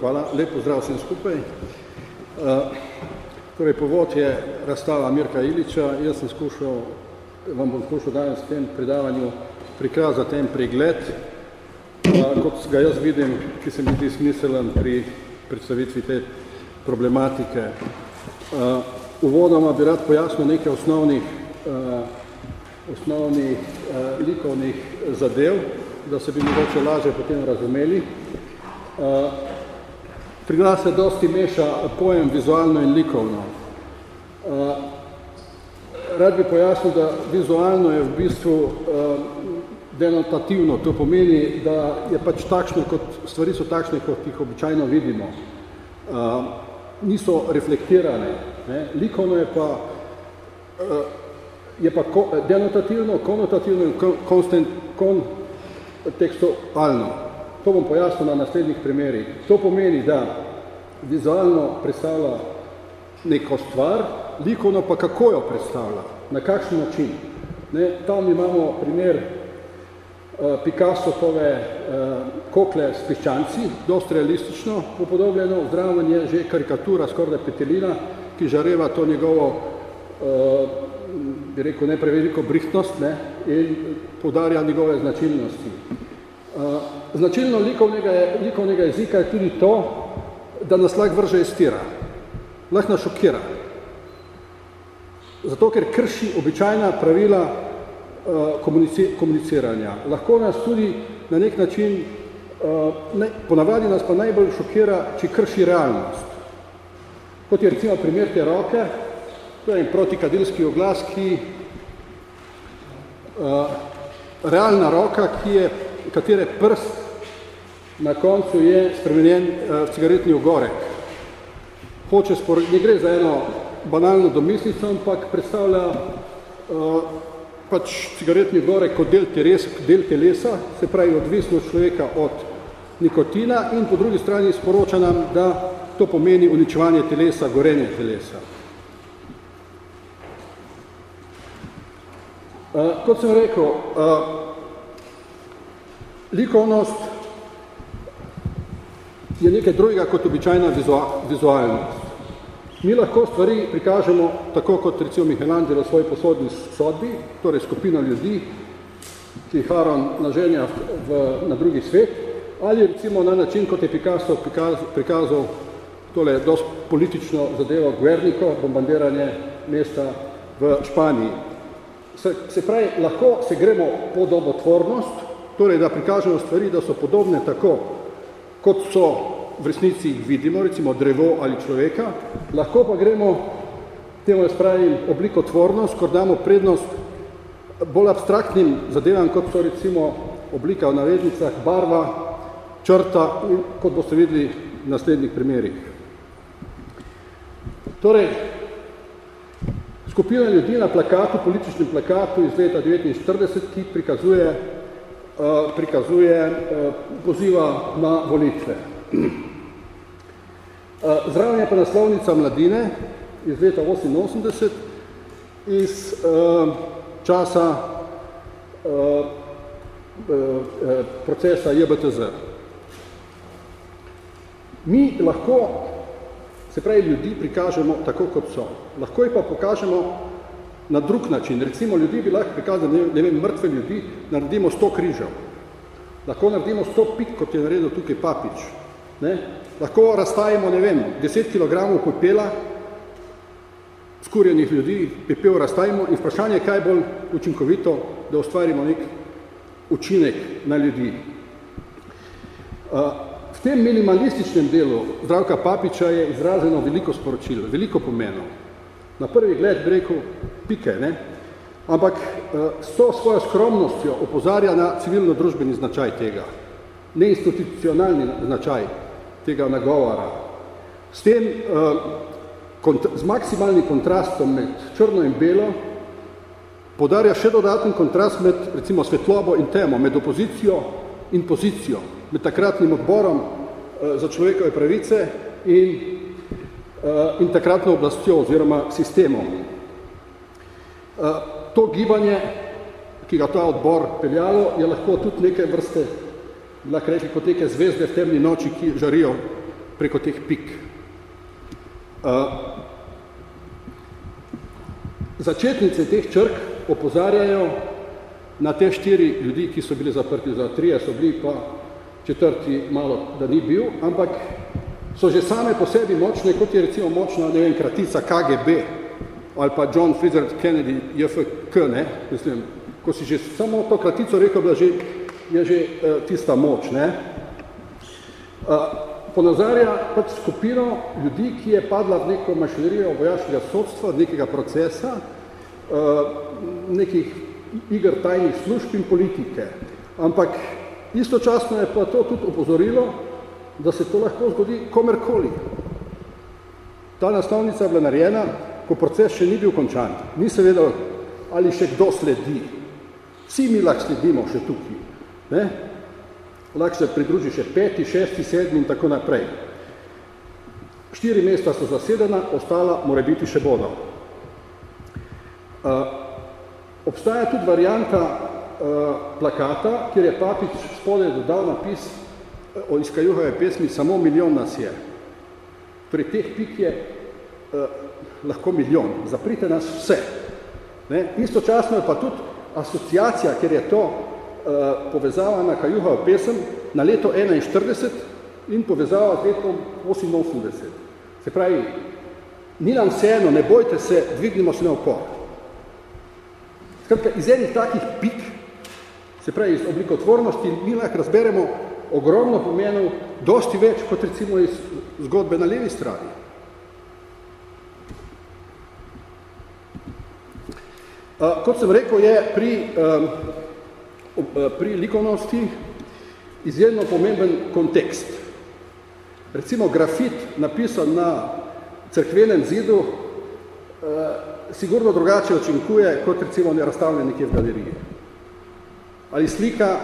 hvala. Lep pozdrav vsem skupaj. Uh, torej, povod je razstava Mirka Iliča. Jaz sem skušal, vam bom skušal danes v tem predavanju prikazati en pregled, uh, kot ga jaz vidim, ki se mi zdi smiselen pri predstavitvi te problematike. Uh, uvodoma bi rad pojasnil nekaj osnovnih, uh, osnovnih likovnih zadev, da se bi mogoče lažje potem razumeli. Pri nas se dosti meša pojem vizualno in likovno. Uh, rad bi pojasnil, da vizualno je v bistvu uh, denotativno, to pomeni, da je pač takšno, kot stvari so takšne, kot jih običajno vidimo. Uh, niso reflektirane. Ne? Likovno je pa, je pa ko, denotativno, konotativno in kon, kon, tekstualno. To bom pojasnil na naslednjih primerih. To pomeni, da vizualno predstavlja neko stvar, likovno pa kako jo predstavlja, na kakšen način. Ne, tam imamo primer uh, Picasso tove uh, kokle s piščanci, dosti realistično upodobljeno, zdraven je že karikatura skorda petelina, ki žareva to njegovo uh, bi rekel, ne preveliko brihtnost ne, in podarja njegove značilnosti. Uh, značilno likovnega, likovnega jezika je tudi to, da nas lahko vrže iz tira, lahko nas šokira. Zato, ker krši običajna pravila uh, komunici komuniciranja. Lahko nas tudi na nek način, uh, ne, ponavadi nas pa najbolj šokira, če krši realnost. Kot je recimo primer te roke, To je protikadilski oglas, ki uh, realna roka, ki je, katere prst na koncu je spremenjen uh, v cigaretni ogorek. Hoče spor, ne gre za eno banalno domislico, ampak predstavlja uh, pač cigaretni ogorek kot del, teres, del telesa, se pravi odvisno človeka od nikotina in po drugi strani sporoča nam, da to pomeni uničevanje telesa, gorenje telesa. Uh, kot sem rekel, uh, likovnost je nekaj drugega kot običajna vizualnost. Mi lahko stvari prikažemo tako kot recimo Michelangelo svoj posodni sodbi, torej skupina ljudi, ki jih Haron naženja v, na drugi svet, ali recimo na način, kot je Picasso prikazal, prikazal tole dost politično zadevo Guernico, bombardiranje mesta v Španiji. Se, se pravi, lahko se gremo podobotvornost, torej da prikažemo stvari, da so podobne tako, kot so v resnici vidimo, recimo drevo ali človeka, lahko pa gremo temu jaz pravim oblikotvornost, ko damo prednost bolj abstraktnim zadevam, kot so recimo oblika v navednicah, barva, črta, kot boste videli v naslednjih primerih. Torej, skupina ljudi na plakatu, političnem plakatu iz leta 1949, ki prikazuje, prikazuje uh, poziva na volitve. Uh, zraven je pa naslovnica mladine iz leta 88 iz časa procesa JBTZ. Mi lahko Se pravi, ljudi prikažemo tako, kot so. Lahko jih pa pokažemo na drug način. Recimo, ljudi bi lahko prikazali, ne vem, mrtve ljudi, naredimo sto križev. Lahko naredimo sto pik, kot je naredil tukaj papič. Ne? Lahko razstajimo, ne vem, 10 kg pepela, skurjenih ljudi, pepel razstajimo in vprašanje, kaj je bolj učinkovito, da ustvarimo nek učinek na ljudi. Uh, V tem minimalističnem delu zdravka Papiča je izraženo veliko sporočilo, veliko pomenov. Na prvi gled bi rekel pike, ne? ampak eh, s to svojo skromnostjo opozarja na civilno-družbeni značaj tega, neinstitucionalni značaj tega nagovora. S tem, eh, z maksimalnim kontrastom med črno in belo, podarja še dodaten kontrast med recimo svetlobo in temo, med opozicijo in pozicijo med takratnim odborom uh, za človekove pravice in, in takratno oblastjo oziroma sistemom. Uh, to gibanje, ki ga ta odbor peljalo, je lahko tudi neke vrste, lahko reči, kot neke zvezde v temni noči, ki žarijo preko teh pik. Uh, začetnice teh črk opozarjajo na te štiri ljudi, ki so bili zaprti za trije, so bili pa četrti malo, da ni bil, ampak so že same po sebi močne, kot je recimo močna, ne vem, kratica KGB ali pa John Fitzgerald Kennedy, JFK, ne, mislim, ko si že samo to kratico rekel, da že, je že uh, tista moč, ne. Uh, ponazarja pač skupino ljudi, ki je padla v neko mašinerijo vojaškega sodstva, nekega procesa, uh, nekih igr tajnih služb in politike. Ampak istočasno je pa to tudi opozorilo, da se to lahko zgodi komerkoli. Ta nastavnica je bila narejena, ko proces še ni bil končan. Ni se vedel, ali še kdo sledi. Vsi mi lahko sledimo še tukaj. Ne? Lahko se pridruži še peti, šesti, sedmi in tako naprej. Štiri mesta so zasedena, ostala mora biti še bodo. Uh, obstaja tudi varianta uh, plakata, kjer je papič spodaj dodal napis o izkajuhove pesmi Samo milijon nas je. Torej, teh pik je uh, lahko milijon. Zaprite nas vse. Ne? Istočasno je pa tudi asociacija, ker je to uh, povezava na Kajuhov pesem na leto 41 in povezava z letom 88. Se pravi, ni nam vseeno, ne bojte se, dvignimo se na opor. Skratka, iz enih takih pik, se pravi, iz oblikotvornosti, mi lahko razberemo ogromno pomenov, dosti več, kot recimo iz zgodbe na levi strani. Uh, kot sem rekel, je pri um, pri likovnosti izjemno pomemben kontekst. Recimo grafit napisan na crkvenem zidu eh, sigurno drugače očinkuje, kot recimo ne razstavljen nekje v galeriji. Ali slika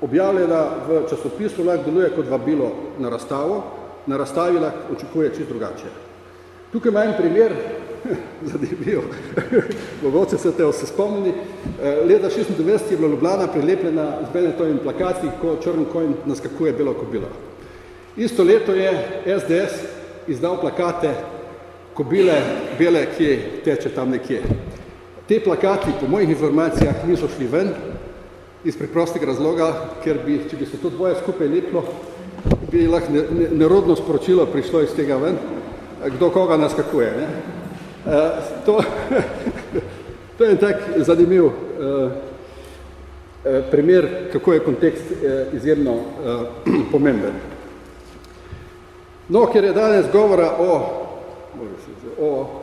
objavljena v časopisu lahko deluje kot vabilo na razstavo, na razstavi lahko očinkuje čist drugače. Tukaj ima en primer, zanimiv. Mogoče se te se spomnili. Eh, leta 96 je bila Ljubljana prilepljena z Benetovim plakati, ko črn kojn naskakuje belo kobilo. Isto leto je SDS izdal plakate kobile bele, ki teče tam nekje. Te plakati, po mojih informacijah, niso šli ven iz preprostega razloga, ker bi, če bi se to dvoje skupaj leplo, bi lahko nerodno sporočilo prišlo iz tega ven, kdo koga naskakuje. Ne? Eh, to, to je tak zanimiv uh, primer, kako je kontekst izjemno pomemben. No, ker je danes govora o, o,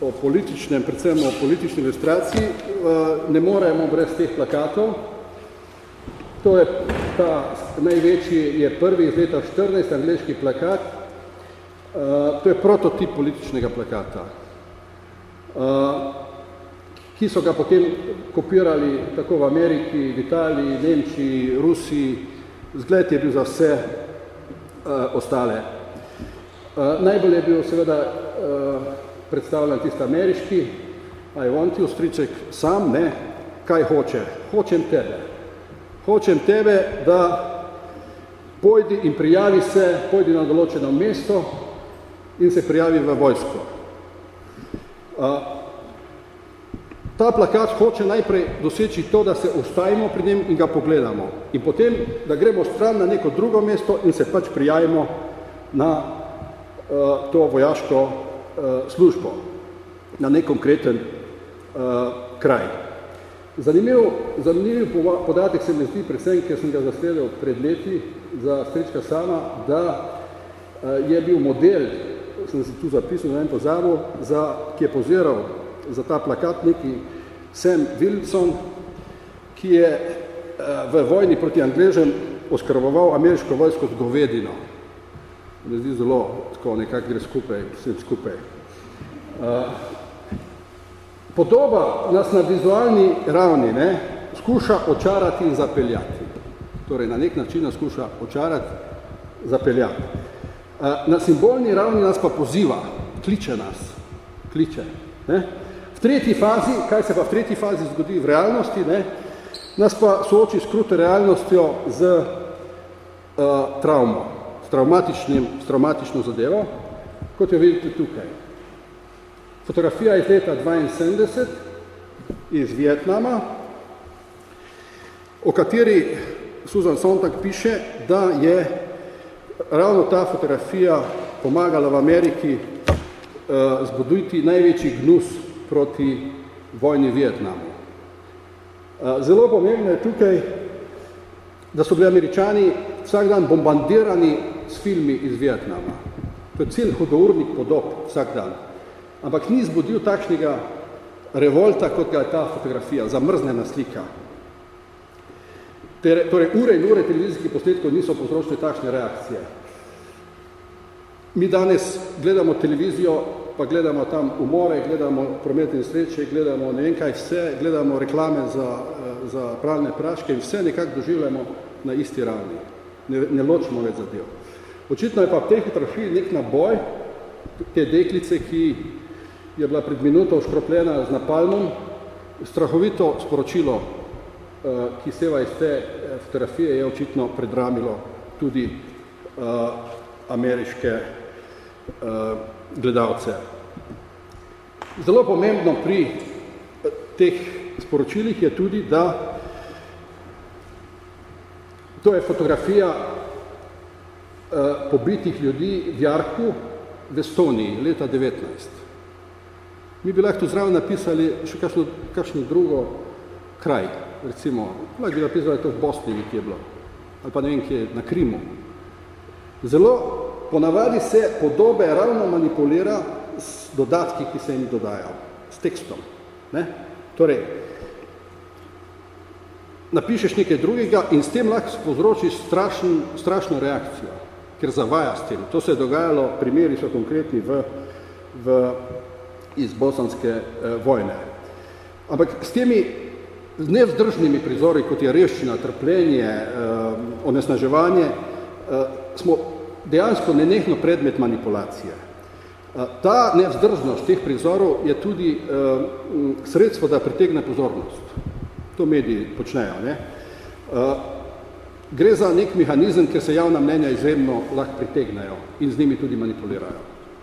o političnem, predvsem o politični ilustraciji, ne moremo brez teh plakatov. To je ta največji, je prvi iz leta 14, angliški plakat. To je prototip političnega plakata. Ki so ga potem kopirali tako v Ameriki, v Italiji, Nemčiji, Rusiji. Zgled je bil za vse ostale. Najbolj je bil seveda predstavljen tisti ameriški, I want you, striček, sam, ne, kaj hoče? Hočem tebe. Hočem tebe, da pojdi in prijavi se, pojdi na določeno mesto in se prijavi v vojsko. Ta plakat hoče najprej doseči to, da se ostajimo pri njem in ga pogledamo. In potem, da gremo stran na neko drugo mesto in se pač prijavimo na uh, to vojaško uh, službo, na nek konkreten uh, kraj. Zanimiv, zanimiv podatek se mi zdi predvsem, ker sem ga zasledil pred leti za Strička sama, da uh, je bil model sem se tu zapisal na en pozavu, za, ki je poziral za ta plakat neki Sam Wilson, ki je uh, v vojni proti Angležem oskrboval ameriško vojsko z govedino. Ne zdi zelo, tako nekako gre skupaj, vsem skupaj. Uh, podoba nas na vizualni ravni ne, skuša očarati in zapeljati. Torej, na nek način nas skuša očarati, zapeljati. Na simbolni ravni nas pa poziva, kliče nas, kliče. Ne? V tretji fazi, kaj se pa v tretji fazi zgodi v realnosti, ne? nas pa sooči s kruto realnostjo z uh, travmo, s s traumatično zadevo, kot jo vidite tukaj. Fotografija iz leta 72 iz Vietnama, o kateri Susan Sontag piše, da je ravno ta fotografija pomagala v Ameriki uh, zbuditi največji gnus proti vojni Vietnamu. Uh, zelo pomembno je tukaj, da so bili američani vsak dan bombardirani s filmi iz Vietnama. To je cel hudournik podob vsak dan. Ampak ni zbudil takšnega revolta, kot ga je ta fotografija, zamrznena slika. Torej, ure in ure televizijskih posnetkov niso povzročili takšne reakcije. Mi danes gledamo televizijo, pa gledamo tam umore, gledamo prometne sreče, gledamo ne vem kaj vse, gledamo reklame za, eh, za pravne praške in vse nekako doživljamo na isti ravni. Ne, ne ločimo več zadev. Očitno je pa v tej fotografiji nek naboj te deklice, ki je bila pred minuto škropljena z napalmom, strahovito sporočilo, eh, ki seva iz te eh, fotografije, je očitno predramilo tudi ameriške gledalce. Zelo pomembno pri teh sporočilih je tudi, da to je fotografija uh, pobitih ljudi v Jarku v Estoniji leta 19. Mi bi lahko zraven napisali še kakšno, kakšno drugo kraj, recimo, lahko bi napisali to v Bosni, ki je bilo, ali pa ne vem, ki je na Krimu. Zelo ponavadi se podobe ravno manipulira s dodatki, ki se jim dodajo, s tekstom. Ne? Torej, napišeš nekaj drugega in s tem lahko povzročiš strašn, strašno reakcijo, ker zavaja s tem. To se je dogajalo, primeri so konkretni v, v, iz bosanske eh, vojne. Ampak s temi nevzdržnimi prizori, kot je reščina, trpljenje, eh, onesnaževanje, eh, smo dejansko nenehno predmet manipulacije. Ta nevzdržnost teh prizorov je tudi sredstvo, da pritegne pozornost. To mediji počnejo. Ne? Gre za nek mehanizem, ker se javna mnenja izredno lahko pritegnajo in z njimi tudi manipulirajo.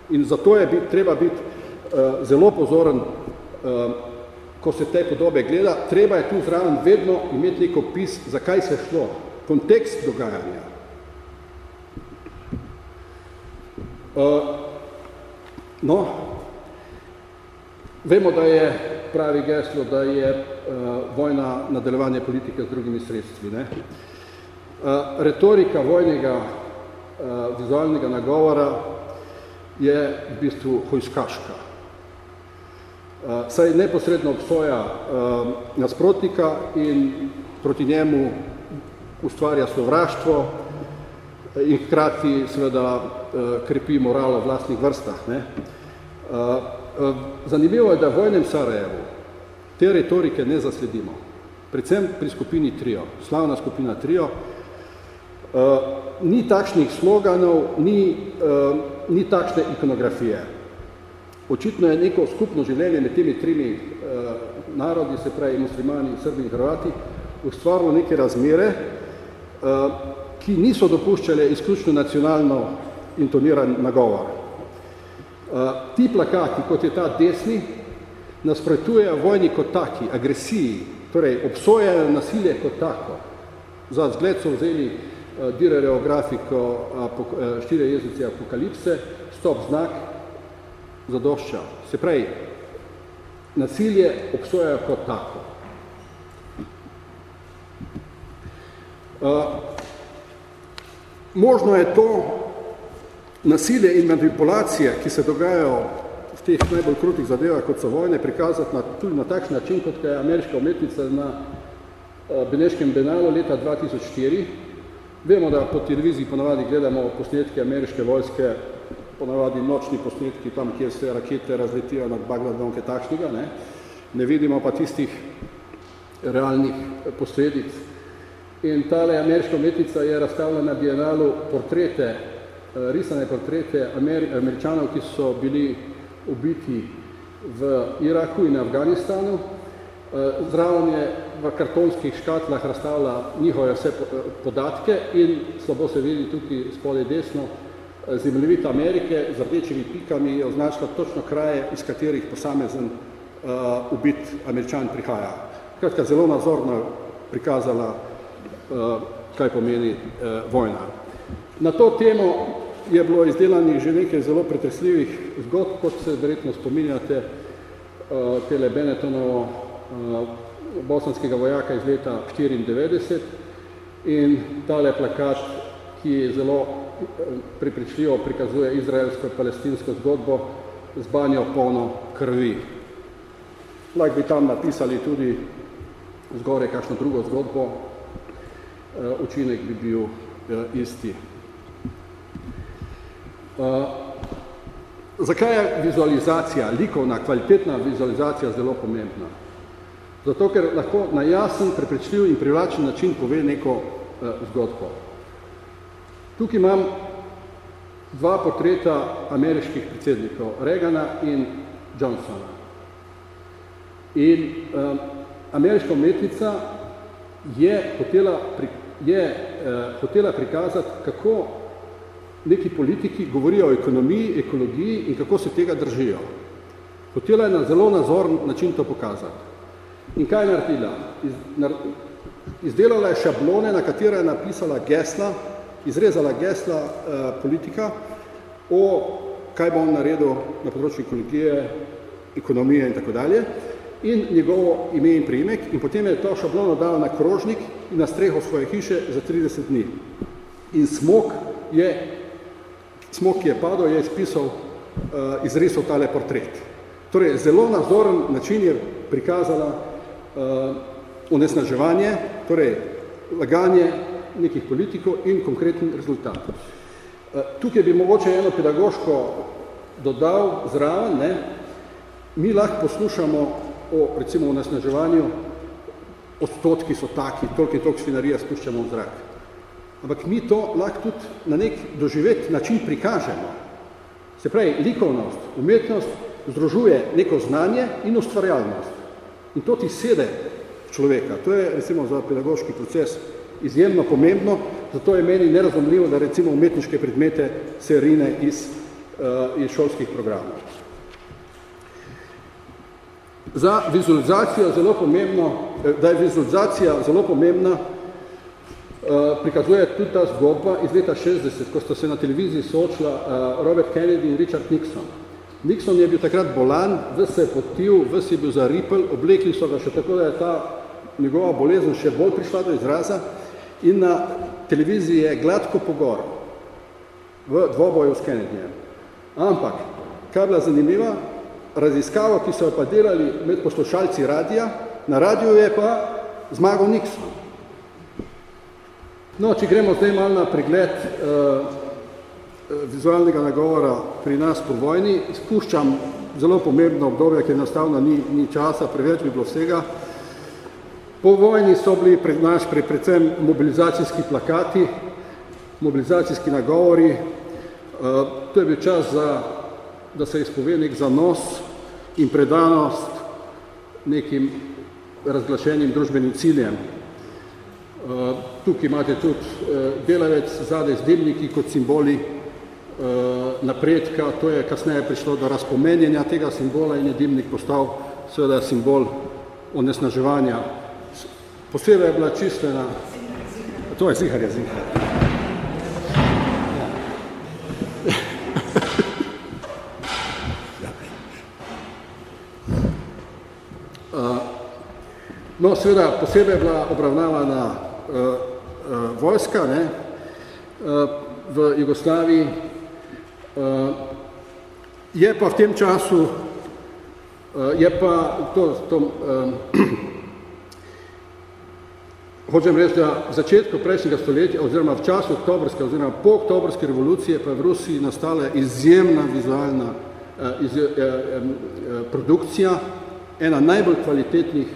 In zato je bit, treba biti zelo pozoren, ko se te podobe gleda, treba je tu zraven vedno imeti nek opis, zakaj se šlo, kontekst dogajanja. No, vemo, da je pravi geslo, da je uh, vojna nadaljevanje politike z drugimi sredstvi. Ne? Uh, retorika vojnega uh, vizualnega nagovora je v bistvu hojskaška. Uh, saj neposredno obsoja uh, nasprotnika in proti njemu ustvarja sovraštvo, in hkrati seveda eh, krepi moralo v vlastnih vrstah. Ne. Eh, eh, zanimivo je, da v vojnem Sarajevu te retorike ne zasledimo. Predvsem pri skupini Trio, slavna skupina Trio, ni takšnih sloganov, ni, ni takšne ikonografije. Očitno je neko skupno življenje med temi trimi narodi, se pravi muslimani, srbi in hrvati, ustvarilo neke razmere, ki niso dopuščale izključno nacionalno intoniran nagovor. Uh, ti plakati, kot je ta desni, nasprotujejo vojni kot taki, agresiji, torej obsojajo nasilje kot tako. Za zgled so vzeli uh, Direrjevo grafiko uh, štire jezice apokalipse, stop znak, zadošča. Se pravi, nasilje obsojajo kot tako. Možno je to nasilje in manipulacije, ki se dogajajo v teh najbolj krutih zadevah, kot so vojne, prikazati na, tudi na takšen način, kot je ameriška umetnica na uh, Beneškem Benalu leta 2004. Vemo, da po televiziji ponavadi gledamo posnetke ameriške vojske, ponavadi nočni posnetki, tam, kjer se rakete razletijo nad Bagdadom, kaj takšnega. Ne? ne vidimo pa tistih realnih posledic In tale ameriška umetnica je razstavila na bienalu portrete, eh, risane portrete Amer američanov, ki so bili ubiti v Iraku in Afganistanu. zraven je v kartonskih škatlah razstavila njihove vse podatke in slabo se vidi tukaj spodaj desno, zemljevit Amerike z rdečimi pikami je označila točno kraje, iz katerih posamezen uh, ubit američan prihaja. Kratka, zelo nazorno prikazala, kaj pomeni uh, vojna. Na to temo je bilo izdelanih že nekaj zelo pretresljivih zgodb, kot se verjetno spominjate uh, tele Benetonovo bosanskega vojaka iz leta 94 in tale plakat, ki zelo pripričljivo prikazuje izraelsko-palestinsko zgodbo z banjo polno krvi. Lahko bi tam napisali tudi zgore kakšno drugo zgodbo, eh, učinek bi bil eh, isti. Eh, zakaj je vizualizacija, likovna, kvalitetna vizualizacija zelo pomembna? Zato, ker lahko na jasen, prepričljiv in privlačen način pove neko zgodbo. Tukaj imam dva portreta ameriških predsednikov, Reagana in Johnsona. In um, ameriška umetnica je hotela, pri, je, uh, hotela prikazati, kako neki politiki govorijo o ekonomiji, ekologiji in kako se tega držijo. Hotela je na zelo nazorn način to pokazati. In kaj je naredila? Iz, nar, izdelala je šablone, na katere je napisala gesla, izrezala gesla uh, politika o kaj bo on naredil na področju ekologije, ekonomije in tako dalje, in njegovo ime in priimek, in potem je to šablono dala na krožnik in na streho svoje hiše za 30 dni. In smok je, smok, ki je padel, je izpisal, uh, izrisal tale portret. Torej, zelo nazoren način je prikazala uh, onesnaževanje, torej laganje nekih politikov in konkreten rezultat. Eh, tukaj bi mogoče eno pedagoško dodal zraven, ne? mi lahko poslušamo o recimo o nasnaževanju, odstotki so taki, toliko in toliko svinarija spuščamo v zrak. Ampak mi to lahko tudi na nek doživet način prikažemo. Se pravi, likovnost, umetnost združuje neko znanje in ustvarjalnost. In to ti sede človeka. To je recimo za pedagoški proces izjemno pomembno, zato je meni nerazumljivo, da recimo umetniške predmete se rine iz, uh, iz šolskih programov. Za vizualizacijo zelo pomembno, eh, da je vizualizacija zelo pomembna, uh, prikazuje tudi ta zgodba iz leta 60, ko sta se na televiziji soočila uh, Robert Kennedy in Richard Nixon. Nixon je bil takrat bolan, ves se je potil, ves je bil zaripel, oblekli so ga še tako, da je ta njegova bolezen še bolj prišla do izraza in na televiziji je gladko pogor v dvoboju s Kennedyjem. Ampak, kar bila zanimiva, raziskava, ki so jo pa delali med poslušalci radija, na radiju je pa zmagal Nixon. No, če gremo zdaj malo na pregled uh, vizualnega nagovora pri nas po vojni, spuščam zelo pomembno obdobje, ker enostavno ni, ni časa, preveč bi bilo vsega. Po vojni so bili pred naš pred predvsem mobilizacijski plakati, mobilizacijski nagovori. Uh, to je bil čas, za, da se izpove nek zanos in predanost nekim razglašenim družbenim ciljem. Uh, tukaj imate tudi uh, delavec zadaj z dimniki kot simboli uh, napredka, to je kasneje prišlo do razpomenjenja tega simbola in je dimnik postal seveda simbol onesnaževanja Posebej je bila čistvena. To je zihar, je zihar. No, seveda, posebej je bila obravnavana uh, uh, vojska ne, uh, v Jugoslaviji. Uh, je pa v tem času, uh, je pa to, to uh, Hočem reči, da v začetku prejšnjega stoletja oziroma v času oktobrske oziroma po oktobrske revolucije pa je v Rusiji nastala izjemna vizualna eh, iz, eh, eh, produkcija, ena najbolj kvalitetnih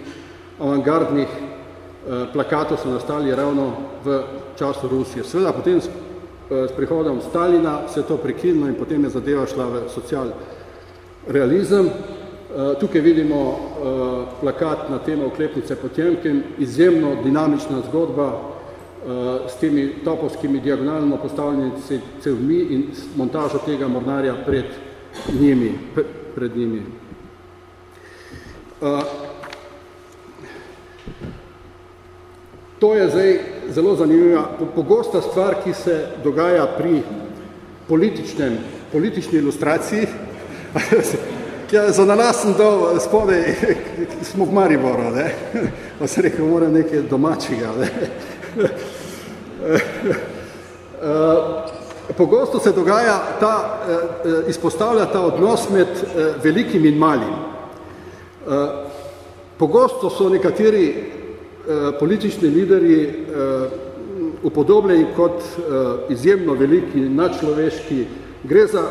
avangardnih eh, plakatov so nastali ravno v času Rusije. Sveda potem s, eh, s prihodom Stalina se je to prekinilo in potem je zadeva šla v social realizem Tukaj vidimo plakat na temo oklepnice Potjemkin, izjemno dinamična zgodba s temi topovskimi diagonalno postavljeni cevmi in montažo tega mornarja pred njimi. Pred njimi. To je zdaj zelo zanimiva, pogosta stvar, ki se dogaja pri političnem, politični ilustraciji. ja, za nalas sem dal spodaj, smo v Mariboru, ne? pa se rekel, moram nekaj domačega. Ne? Pogosto se dogaja ta, izpostavlja ta odnos med velikim in malim. Pogosto so nekateri politični lideri upodobljeni kot izjemno veliki, nadčloveški. Gre za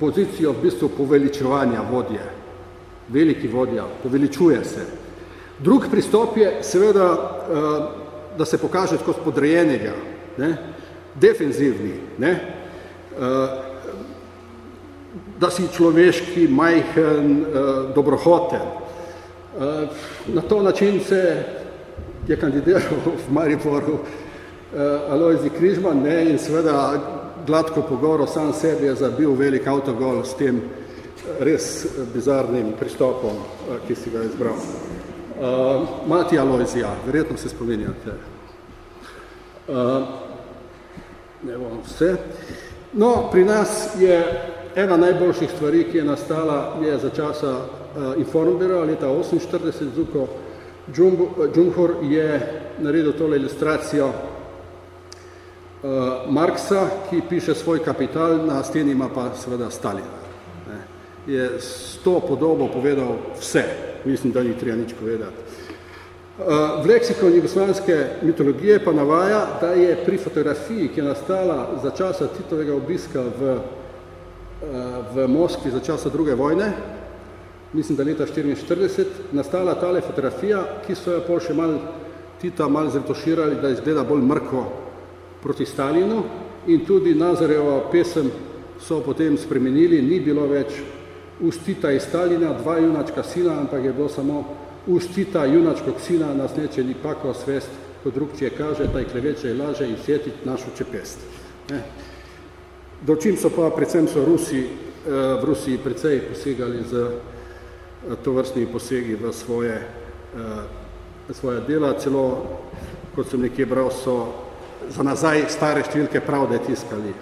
pozicijo v bistvu poveličevanja vodje. Veliki vodja, poveličuje se. Drug pristop je seveda, da se pokaže kot podrejenega, ne? defenzivni, ne? da si človeški, majhen, dobrohoten. Na to način se je kandidiral v Mariboru Alojzi Križman ne? in seveda gladko pogoro sam sebi je zabil velik avtogol s tem res bizarnim pristopom, ki si ga izbral. Uh, Mati Alojzija, verjetno se spominjate. Uh, ne bom vse. No, pri nas je ena najboljših stvari, ki je nastala, je za časa uh, Informbera leta 48, Zuko Džumhor je naredil tole ilustracijo uh, Marksa, ki piše svoj kapital, na steni ima pa seveda Stalina. Je s to podobo povedal vse, mislim, da ni treba nič povedati. V leksikon jugoslavijske mitologije pa navaja, da je pri fotografiji, ki je nastala za časa Titovega obiska v, v Moskvi za časa druge vojne, mislim, da leta 44, nastala tale fotografija, ki so jo pol še mal Tita mal zretoširali, da izgleda bolj mrko proti Stalinu in tudi Nazareva pesem so potem spremenili, ni bilo več ustita iz Stalina, dva junačka sina, ampak je bilo samo ustita junačkog sina, nas neče ni pako svest, kot drugčije kaže, taj kleveče je laže in sjetit našo čepest. Dočim so pa, predvsem so Rusi, v Rusiji precej posegali z tovrstnimi posegi v svoje, svoje dela, celo, kot sem nekje bral, so za nazaj stare številke pravde tiskali,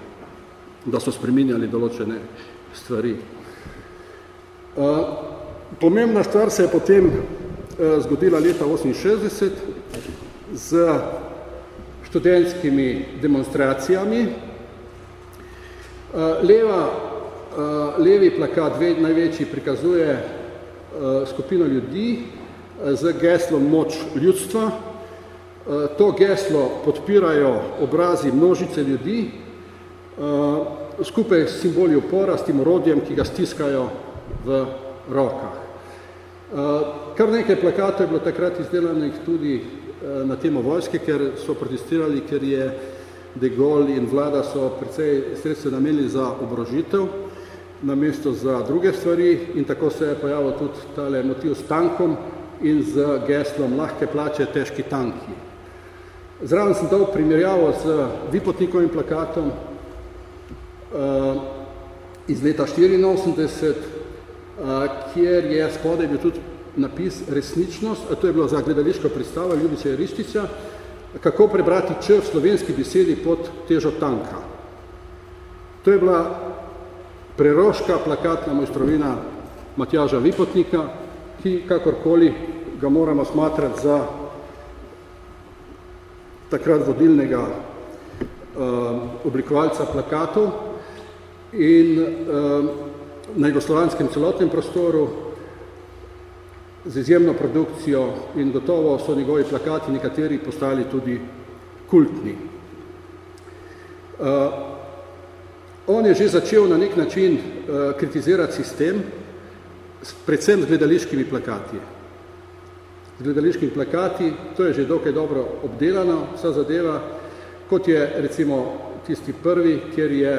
da so spreminjali določene stvari. Pomembna stvar se je potem zgodila leta 68 z študentskimi demonstracijami. Leva, levi plakat, največji, prikazuje skupino ljudi z geslom moč ljudstva, To geslo podpirajo obrazi množice ljudi, skupaj s simboli upora, s tim orodjem, ki ga stiskajo v rokah. Kar nekaj plakatov je bilo takrat izdelanih tudi na temo vojske, ker so protestirali, ker je De Gaulle in vlada so precej sredstva namenili za obrožitev, namesto za druge stvari in tako se je pojavil tudi tale motiv s tankom in z geslom lahke plače, težki tanki. Zraven sem dal primerjavo z Vipotnikovim plakatom uh, iz leta 84, uh, kjer je spodaj bil tudi napis resničnost, a to je bilo za gledališko predstavo Ljubice Riščiča, kako prebrati č v slovenski besedi pod težo tanka. To je bila preroška plakatna mojstrovina Matjaža Vipotnika, ki kakorkoli ga moramo smatrati za takrat vodilnega uh, oblikovalca plakatov in uh, na jugoslovanskem celotnem prostoru z izjemno produkcijo in gotovo so njegovi plakati nekateri postali tudi kultni. Uh, on je že začel na nek način uh, kritizirati sistem, predvsem z gledališkimi plakati. Z gledališkimi plakati, to je že dokaj dobro obdelano, vsa zadeva, kot je recimo tisti prvi, kjer je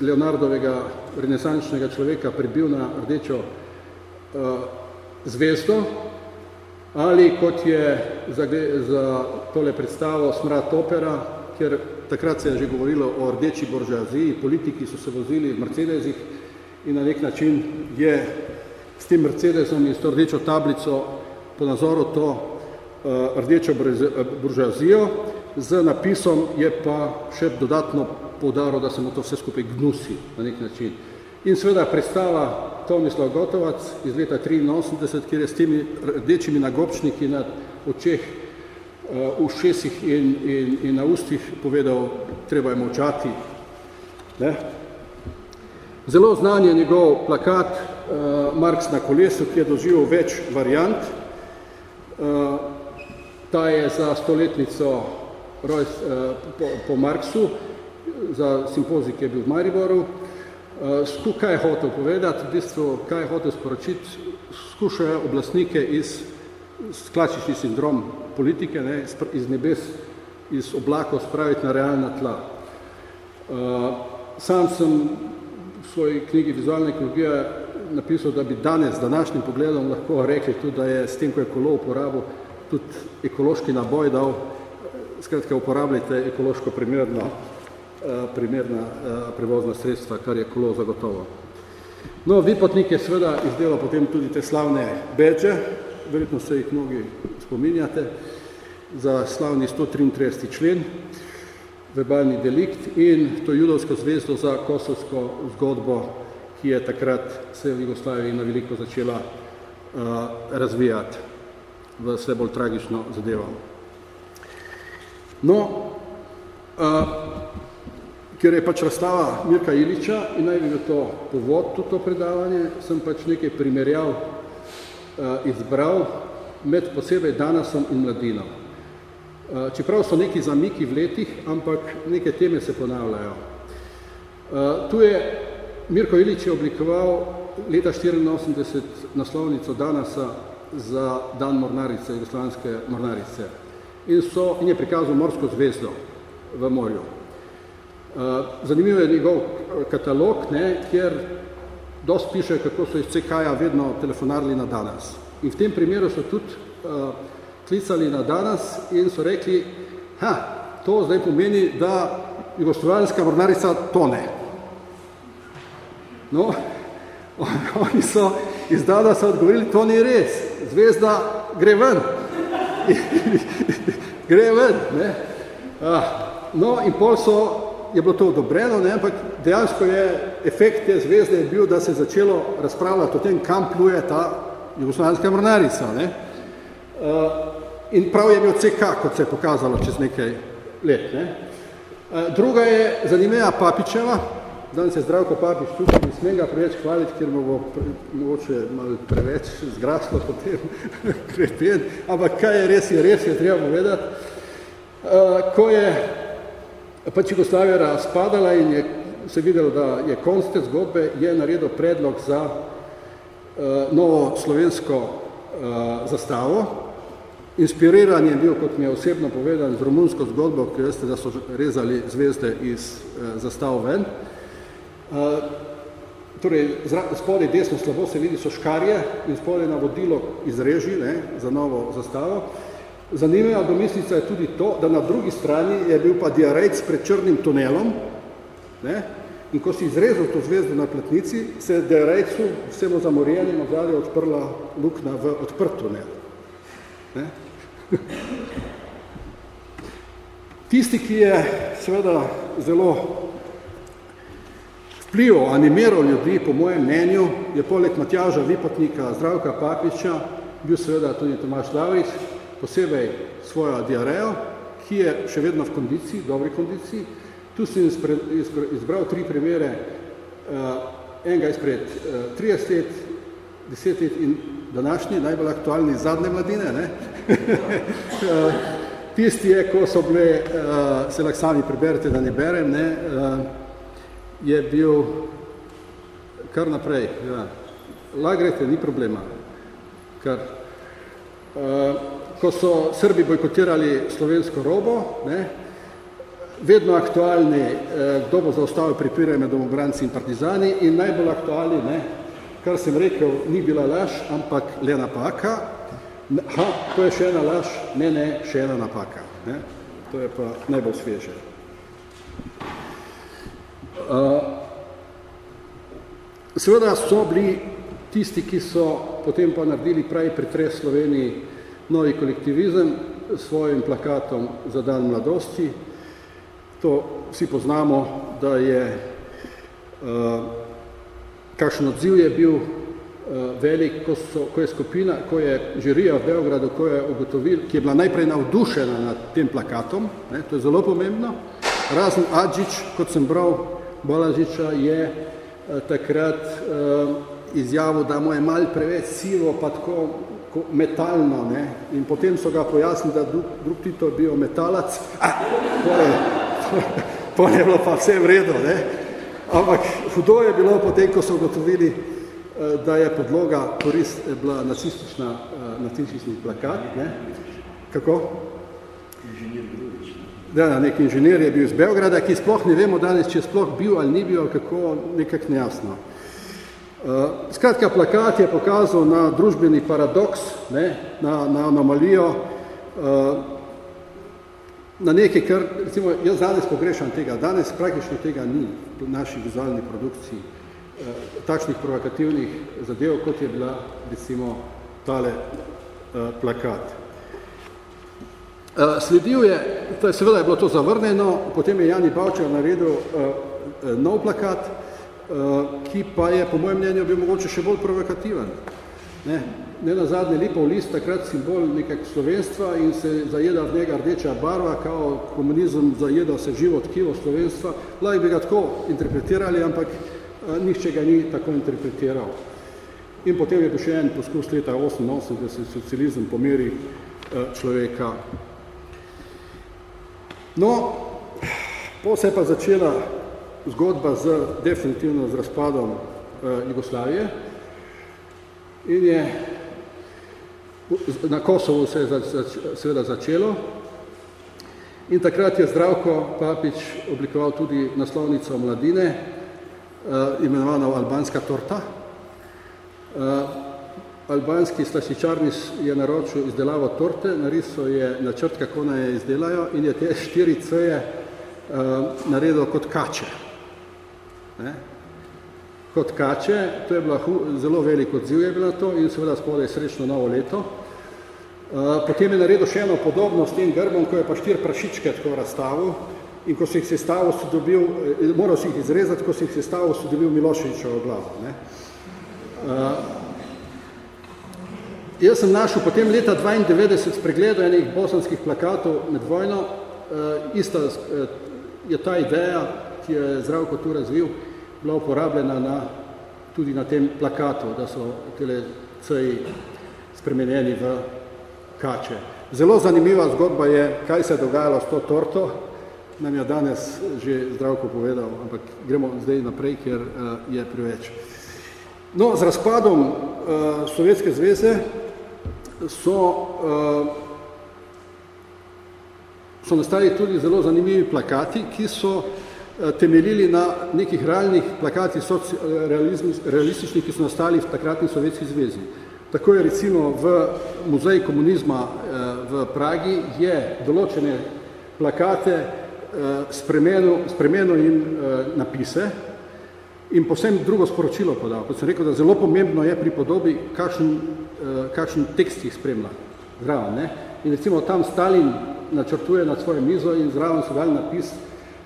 Leonardovega renesančnega človeka pribil na rdečo zvezdo ali kot je za, za tole predstavo Smrat opera, kjer takrat se je že govorilo o rdeči boržaziji, politiki so se vozili v Mercedesih in na nek način je s tem Mercedesom in s to rdečo tablico po nazoru to uh, rdečo buržazijo, z napisom je pa še dodatno poudaril, da se mu to vse skupaj gnusi na nek način. In seveda predstava Tomislav Gotovac iz leta 83, kjer je s temi rdečimi nagobčniki na očeh, v šesih in, in, in na ustih povedal, treba je močati. Ne? Zelo znan je njegov plakat uh, Marks na kolesu, ki je doživel več variant. Uh, ta je za stoletnico Rojs, uh, po, po Marksu, za simpozij, ki je bil v Mariboru. Uh, kaj je hotel povedati, v bistvu, kaj je hotel sporočiti, skušajo oblastnike iz klasični sindrom politike, ne, iz nebes, iz oblakov spraviti na realna tla. Uh, sam sem svoji knjigi Vizualna ekologija napisal, da bi danes, današnjim pogledom, lahko rekli tudi, da je s tem, ko je kolo uporabil, tudi ekološki naboj dal, skratka, uporabljajte ekološko primerno, eh, primerna eh, prevozna sredstva, kar je kolo zagotovo. No, Vipotnik je seveda izdelal potem tudi te slavne beče, verjetno se jih mnogi spominjate, za slavni 133. člen, verbalni delikt in to judovsko zvezdo za kosovsko zgodbo, ki je takrat se v Jugoslaviji na veliko začela uh, razvijati v vse bolj tragično zadevo. No, uh, ker je pač razstava Mirka Iliča in naj bi bil to povod to predavanje, sem pač nekaj primerjav uh, izbral med posebej danasom in mladinom. Eh, čeprav so neki zamiki v letih, ampak neke teme se ponavljajo. Eh, tu je Mirko Ilič je oblikoval leta 84 naslovnico Danasa za dan mornarice, jugoslovanske mornarice. In, so, in je prikazal morsko zvezdo v morju. Eh, zanimivo je njegov katalog, ne, kjer dosti piše, kako so iz CK-ja vedno telefonarili na danas. In v tem primeru so tudi uh, klicali na danes in so rekli, ha, to zdaj pomeni, da jugoslovanska mornarica tone. No, oni so iz Danasa odgovorili, to ni res, zvezda gre ven. gre ven, ne. Ah, no, in pol so, je bilo to odobreno, ne, ampak dejansko je efekt te zvezde je bil, da se je začelo razpravljati o tem, kam pluje ta jugoslovanska mornarica. Ne. Uh, in prav je bil CK, kot se je pokazalo čez nekaj let. Ne. E, druga je zanimiva Papičeva, danes je zdravko Papič tukaj, ne smem ga preveč hvaliti, ker mu bo mogoče malo preveč zgraslo potem krepen, ampak kaj je res, je res, je treba povedati. E, ko je pač Jugoslavija razpadala in je se videlo, da je konc te zgodbe, je naredil predlog za uh, novo slovensko uh, zastavo, Inspiriran je bil, kot mi je osebno povedan, z romunsko zgodbo, ki veste, da so rezali zvezde iz eh, zastav ven. Uh, torej, spodaj desno slabo se vidi so škarje in spodaj navodilo izreži ne, za novo zastavo. Zanimiva domislica je tudi to, da na drugi strani je bil pa diarejc pred črnim tunelom ne, in ko si izrezal to zvezdo na pletnici, se je diarejcu vsemu zamorjenim ozadje odprla lukna v odprt tunel. Ne. Tisti, ki je seveda zelo vplival, animiral ljudi, po mojem mnenju, je poleg Matjaža Vipotnika, Zdravka Papiča, bil seveda tudi Tomaš Lavič, posebej svojo diarejo, ki je še vedno v kondiciji, dobri kondiciji. Tu sem izbral tri primere, uh, enega izpred uh, 30 let, 10 let in današnji, najbolj aktualni zadnje mladine, ne? Tisti je, ko so bile, eh, se lahko sami preberete, da ne berem, ne, eh, je bil kar naprej. Ja. Lagrete, ni problema. Kar, eh, ko so Srbi bojkotirali slovensko robo, ne, vedno aktualni, kdo bo zaostavil pripiranje med domobranci in partizani in najbolj aktualni, ne, kar sem rekel, ni bila laž, ampak le napaka. Ha, to je še ena laž, ne, ne, še ena napaka. Ne? To je pa najbolj sveže. Uh, seveda so bili tisti, ki so potem pa naredili pravi pretres Sloveniji novi kolektivizem s svojim plakatom za dan mladosti. To vsi poznamo, da je uh, kakšen odziv je bil uh, velik, ko, so, ko je skupina, ko je žirija v Beogradu, ko je ugotovil, ki je bila najprej navdušena nad tem plakatom, ne, to je zelo pomembno, razen Adžič, kot sem bral Bolažiča, je uh, takrat uh, izjavil, da mu je mal preveč sivo, pa tako ko, metalno, ne, in potem so ga pojasnili, da drug, drug Tito je bil metalac, a, to je, je bilo pa vse v redu, ne, Ampak hudo je bilo potem, ko so ugotovili, eh, da je podloga korist bila nacistična, eh, nacistični plakat. Ne? Kako? Inženir Grudič. Da, nek inženir je bil iz Beograda, ki sploh ne vemo danes, če je sploh bil ali ni bil, kako nekak nejasno. Uh, skratka, plakat je pokazal na družbeni paradoks, ne, na, na anomalijo, uh, na nekaj, kar, recimo, jaz danes pogrešam tega, danes praktično tega ni v naši vizualni produkciji, eh, takšnih provokativnih zadev, kot je bila, recimo, tale eh, plakat. Eh, sledil je, seveda je bilo to zavrneno, potem je Jani Bavčar naredil eh, eh, nov plakat, eh, ki pa je, po mojem mnenju, bil mogoče še bolj provokativen. Ne, ne na zadnje lipov list, takrat simbol nekak slovenstva in se zajeda v njega rdeča barva, kao komunizem zajeda se živo tkivo slovenstva. Lahko bi ga tako interpretirali, ampak a, nihče ga ni tako interpretiral. In potem je še en poskus leta 88, da se socializem pomeri a, človeka. No, po se je pa začela zgodba z definitivno z razpadom a, Jugoslavije in je na Kosovu se je za, za, seveda začelo in takrat je Zdravko Papič oblikoval tudi naslovnico mladine, uh, imenovano Albanska torta. Uh, albanski slašičarni je naročil izdelavo torte, narisal je načrt, kako naj je izdelajo in je te štiri ceje uh, naredil kot kače. Ne? kot kače, to je bila zelo velik odziv je bila to in seveda spodaj srečno novo leto. Uh, potem je naredil še eno podobno s tem grbom, ko je pa štir prašičke tako razstavil in ko si jih sestavil, si dobil, eh, moral si jih izrezati, ko si jih sestavil, si dobil Miloševičevo glavo. Ne? Uh, jaz sem našel potem leta 92 pregledu enih bosanskih plakatov med vojno, uh, ista uh, je ta ideja, ki je Zdravko tu razvil, bila uporabljena na, tudi na tem plakatu, da so tele ceji spremenjeni v kače. Zelo zanimiva zgodba je, kaj se je dogajalo s to torto, nam je danes že zdravko povedal, ampak gremo zdaj naprej, ker uh, je preveč. No, z razpadom uh, Sovjetske zveze so, uh, so nastali tudi zelo zanimivi plakati, ki so Eh, temeljili na nekih realnih plakatih realističnih, ki so nastali v takratni Sovjetski zvezi. Tako je recimo v muzeji komunizma eh, v Pragi je določene plakate spremenil, eh, spremenil in napise in posebno drugo sporočilo podal. Kot sem rekel, da zelo pomembno je pri podobi, kakšen, kakšen tekst jih spremlja zraven. Ne? In recimo tam Stalin načrtuje na svojo mizo in zraven so dali napis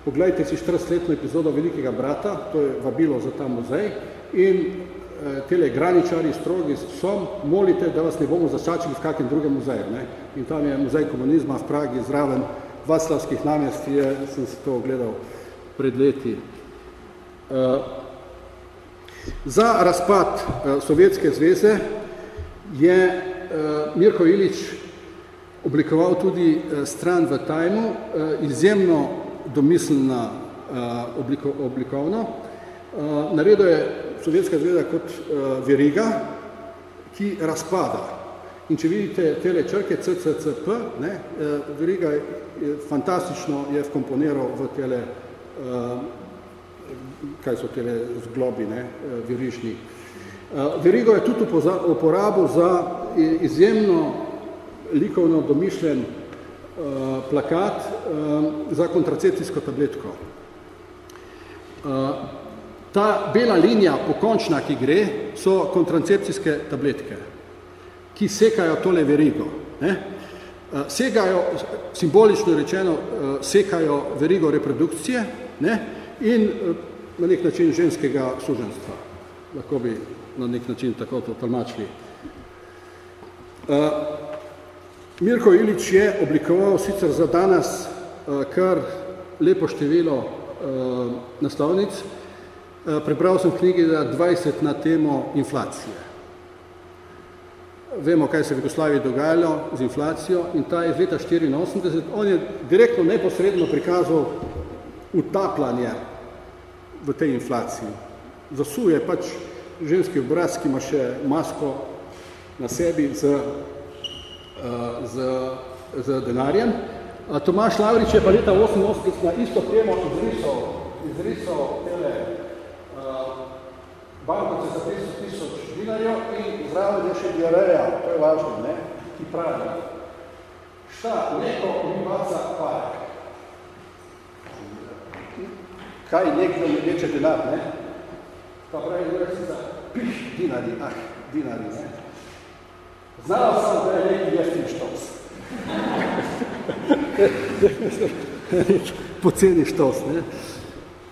Poglejte si 40-letno epizodo Velikega brata, to je vabilo za ta muzej, in eh, tele graničari strogi so, molite, da vas ne bomo začačili v kakem drugem muzeju. Ne? In tam je muzej komunizma v Pragi zraven Vaslavskih namesti, je, sem se to ogledal pred leti. Eh, za razpad eh, Sovjetske zveze je eh, Mirko Ilič oblikoval tudi eh, stran v Tajmu, eh, izjemno domislena uh, obliko, oblikovno. Uh, naredil je Sovjetska zveza kot uh, veriga, ki razpada. In če vidite tele črke CCCP, ne, veriga je fantastično je vkomponiral v tele, kaj so tele zglobi, ne, verižni. Verigo je tudi uporabil za izjemno likovno domišljen plakat za kontracepcijsko tabletko. Ta bela linija pokončna, ki gre, so kontracepcijske tabletke, ki sekajo tole verigo. Ne? Segajo, simbolično rečeno, sekajo verigo reprodukcije ne? in na nek način ženskega suženstva. Lahko bi na nek način tako to tolmačili. Mirko Ilič je oblikoval sicer za danes kar lepo število naslovnic, Prebral sem knjigi 20 na temo inflacije. Vemo, kaj se v Jugoslaviji dogajalo z inflacijo in ta je iz leta 84. On je direktno neposredno prikazal utapljanje v tej inflaciji. Zasuje pač ženski obraz, ki ima še masko na sebi z, z, z denarjem. Tomaš Lavrič je pa leta 88 na isto temo izrisal, izrisal tele bankovce za 300 tisoč dinarjev in zraven je še diareja, to je važno, ne, ki pravi. Šta, neko mi baca pare. Kaj nekdo mi neče denar, ne? Pa pravi, da je za piš dinari, ah, dinari, ne? Znala sem, da je neki jeftin štos. Poceni štos, ne?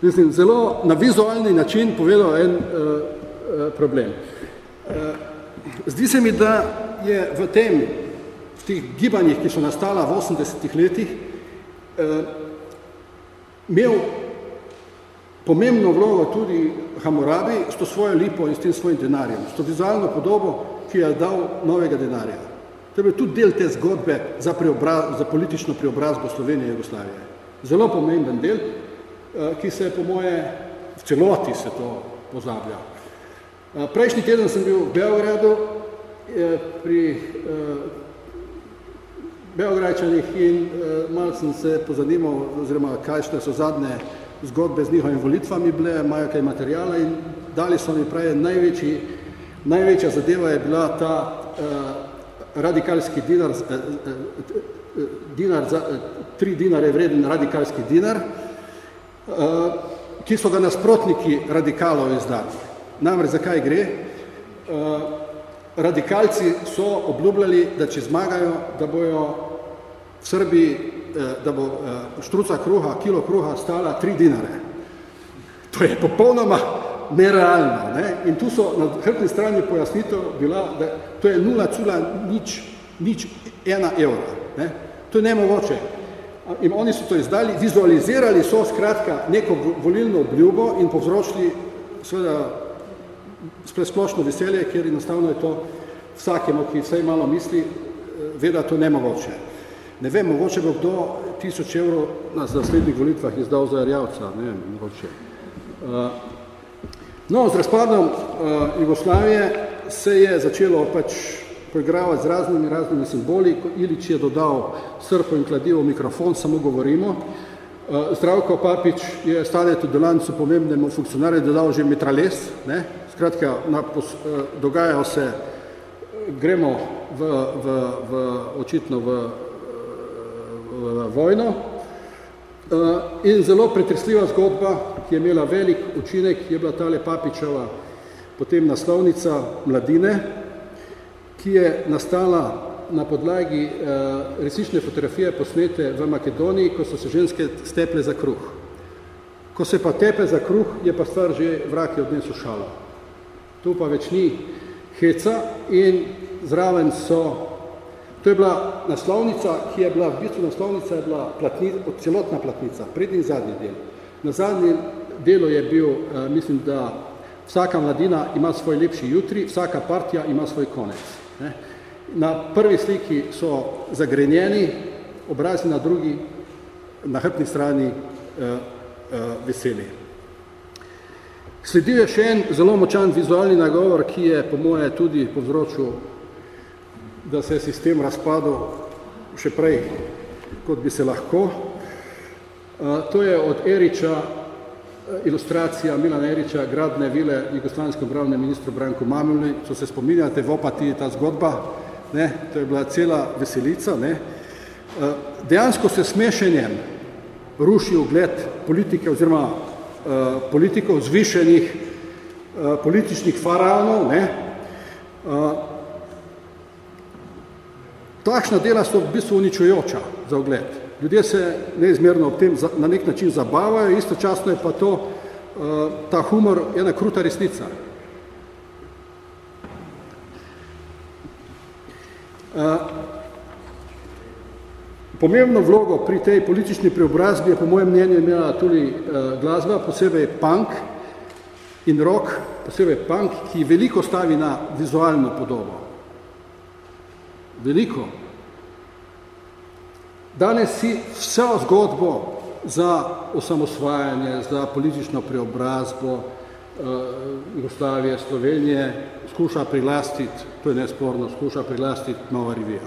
mislim, zelo na vizualni način povedal en uh, uh, problem. Uh, zdi se mi, da je v tem, v tih gibanjih, ki so nastala v 80-ih letih, uh, imel pomembno vlogo tudi Hammurabi s to svojo lipo in s tem svojim denarjem, s to vizualno podobo, ki je dal novega denarja. To je bil tudi del te zgodbe za, preobraz, za politično preobrazbo Slovenije in Jugoslavije. Zelo pomemben del, Eh, ki se po moje v celoti se to pozablja. Eh, prejšnji teden sem bil v Beogradu eh, pri Beograjčanih in malo sem se pozanimal, oziroma kaj so zadnje zgodbe z njihovimi volitvami bile, imajo kaj materijala in dali so mi pravi največji, največja zadeva je bila ta radikalski dinar, dinar za, tri dinare vreden radikalski dinar, Eh, ki so ga nasprotniki radikalov izdali. Namreč zakaj gre? Eh, radikalci so obljubljali, da če zmagajo, da bojo v Srbiji, eh, da bo štruca kruha, kilo kruha stala tri dinare. To je popolnoma nerealno. Ne? In tu so na hrbni strani pojasnitev bila, da to je 0,1 nič, nič ena evra. Ne? To je nemogoče. In oni so to izdali, vizualizirali so skratka neko volilno obljubo in povzročili seveda splošno veselje, ker enostavno je to vsakemu, ki vsej malo misli, ve, da to nemogoče. Ne vem, mogoče bo kdo tisoč evrov na naslednjih volitvah izdal za Arjavca, ne vem, mogoče. No, z razpadom Jugoslavije se je začelo pač poigravati z raznimi, raznimi simboli. Ilič je dodal srpo in kladivo mikrofon, samo govorimo. Eh, Zdravko Papič je Stanetu Dolancu pomembnemu funkcionarju dodal že mitrales. Ne? Skratka, na, pos, eh, dogajajo se, gremo v, v, v, očitno v, v, v vojno. Eh, in zelo pretresljiva zgodba, ki je imela velik učinek, je bila tale Papičeva potem naslovnica mladine, ki je nastala na podlagi eh, resnične fotografije posnete v Makedoniji, ko so se ženske steple za kruh. Ko se pa tepe za kruh, je pa stvar že vrak je odnesel šalo. Tu pa več ni heca in zraven so, to je bila naslovnica, ki je bila, v bistvu naslovnica je bila platni, celotna platnica, prednji in zadnji del. Na zadnjem delu je bil, eh, mislim, da vsaka mladina ima svoj lepši jutri, vsaka partija ima svoj konec. Ne. Na prvi sliki so zagrenjeni, obrazi na drugi, na hrbni strani uh, uh, veseli. Sledil je še en zelo močan vizualni nagovor, ki je po moje tudi povzročil, da se je sistem razpadel še prej, kot bi se lahko. Uh, to je od Eriča ilustracija Milan Eriča, gradne vile Jugoslavijske obravne ministru Branku Mamuli, če se spominjate, v opati ta zgodba, ne, to je bila cela veselica. Ne. Eh, dejansko se smešenjem ruši ugled politike oziroma uh, politikov zvišenih uh, političnih faraonov. Ne. Uh, takšna dela so v bistvu uničujoča za ugled. Ljudje se neizmerno ob tem na nek način zabavajo, istočasno je pa to, uh, ta humor ena kruta resnica. Uh, Pomembno vlogo pri tej politični preobrazbi je po mojem mnenju imela tudi uh, glasba, posebej punk in rock, posebej punk, ki veliko stavi na vizualno podobo. Veliko. Danes si vse zgodbo za osamosvajanje, za politično preobrazbo uh, Jugoslavije, Slovenije skuša prilastiti, to je nesporno, skuša prilastiti nova revija.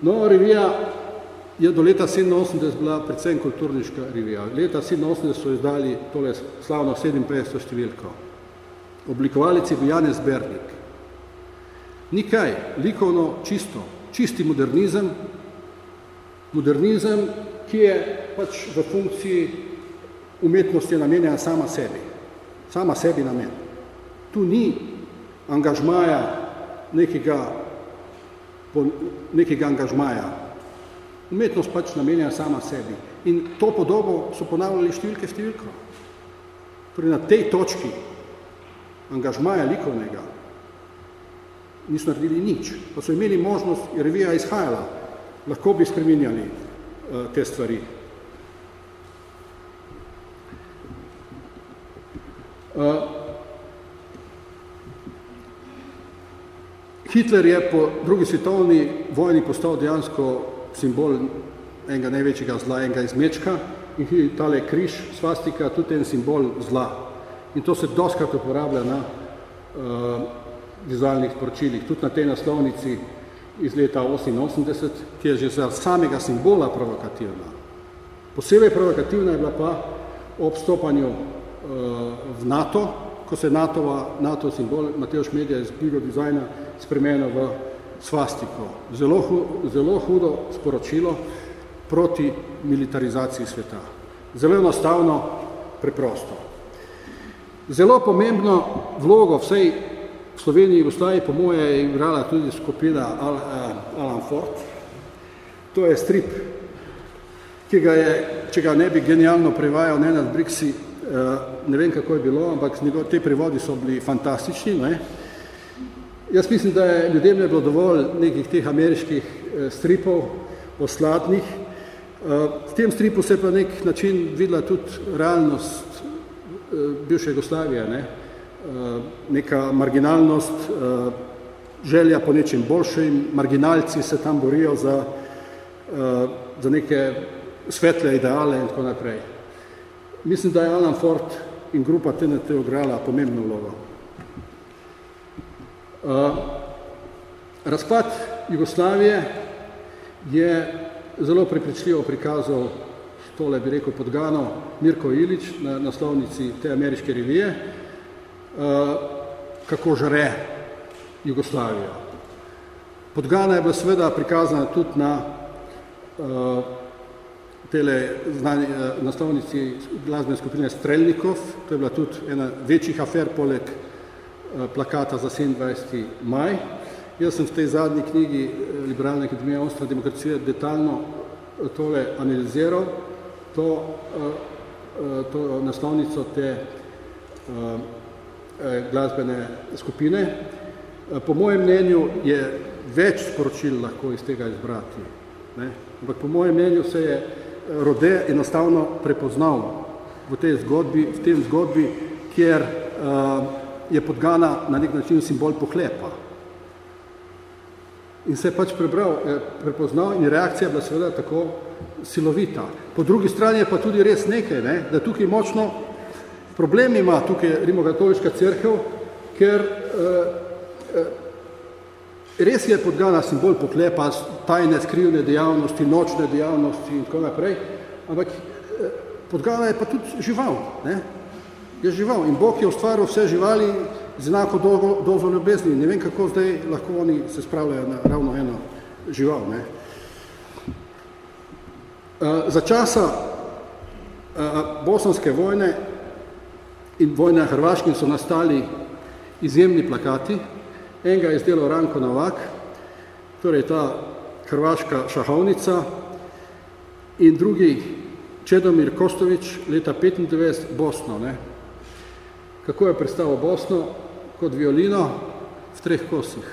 Nova revija je do leta 87 bila predvsem kulturniška revija. Leta 87 so izdali tole slavno 57 številko. Oblikovalec je bil Janez Bernik. Nikaj, likovno, čisto, čisti modernizem, modernizem, ki je pač v funkciji umetnosti namenjena sama sebi. Sama sebi namen. Tu ni angažmaja nekega nekega angažmaja. Umetnost pač namenja sama sebi. In to podobo so ponavljali številke številko. Torej na tej točki angažmaja likovnega niso naredili nič. Pa so imeli možnost, je revija izhajala, lahko bi spreminjali uh, te stvari. Uh, Hitler je po drugi svetovni vojni postal dejansko simbol enega največjega zla, enega izmečka in tale križ, svastika, tudi en simbol zla. In to se doskrat uporablja na uh, vizualnih sporočilih, tudi na tej naslovnici iz leta 88, ki je že za samega simbola provokativna. Posebej provokativna je bila pa ob stopanju uh, v NATO, ko se NATO, NATO simbol Mateoš Medija iz Bigo dizajna spremenil v svastiko. Zelo, zelo hudo sporočilo proti militarizaciji sveta. Zelo enostavno, preprosto. Zelo pomembno vlogo vsej v Sloveniji in Jugoslaviji po moje je igrala tudi skupina Al, uh, Alan Ford. To je strip, ki ga je, če ga ne bi genialno prevajal Nenad Brixi, uh, ne vem kako je bilo, ampak te prevodi so bili fantastični. Ne? Jaz mislim, da je ljudem je bilo dovolj nekih teh ameriških eh, stripov, osladnih. Eh, v tem stripu se pa nek način videla tudi realnost eh, bivše Jugoslavije, ne? Neka marginalnost, želja po nečem boljšem, marginalci se tam borijo za, za neke svetle ideale in tako naprej. Mislim, da je Alan Ford in grupa TNT ograla pomembno vlogo. Eh, razpad Jugoslavije je zelo prepričljivo prikazal tole, bi rekel, podgano Mirko Ilič na naslovnici te ameriške revije, eh, kako žare Jugoslavijo. Podgana je bila seveda prikazana tudi na uh, tele znani, uh, naslovnici glasbene skupine Strelnikov, to je bila tudi ena večjih afer poleg Eh, plakata za 27. maj. Jaz sem v tej zadnji knjigi eh, Liberalne akademije Ostra demokracije detaljno eh, tole analiziral, to, to naslovnico te glasbene skupine. Po mojem mnenju je več sporočil lahko iz tega izbrati. Ne? Ampak po mojem mnenju se je Rode enostavno prepoznal v tej zgodbi, v tem zgodbi, kjer uh, je podgana na nek način simbol pohlepa. In se je pač prebral, je prepoznal in reakcija bila seveda tako silovita. Po drugi strani je pa tudi res nekaj, ne, da tukaj močno problem ima tukaj rimokatoliška crkva, ker eh, eh, res je podgana simbol pohlepa, tajne skrivne dejavnosti, nočne dejavnosti in tako naprej, ampak eh, podgala je pa tudi žival. Ne? Je žival in Bog je ustvaril vse živali z enako dozo, dozo ljubezni. Ne vem, kako zdaj lahko oni se spravljajo na ravno eno žival. Ne? Uh, za časa uh, bosanske vojne in vojne na Hrvaški so nastali izjemni plakati. Enega je izdelal Ranko Novak, torej ta hrvaška šahovnica in drugi Čedomir Kostovič leta 95 Bosno. Ne? Kako je predstavil Bosno? Kot violino v treh kosih.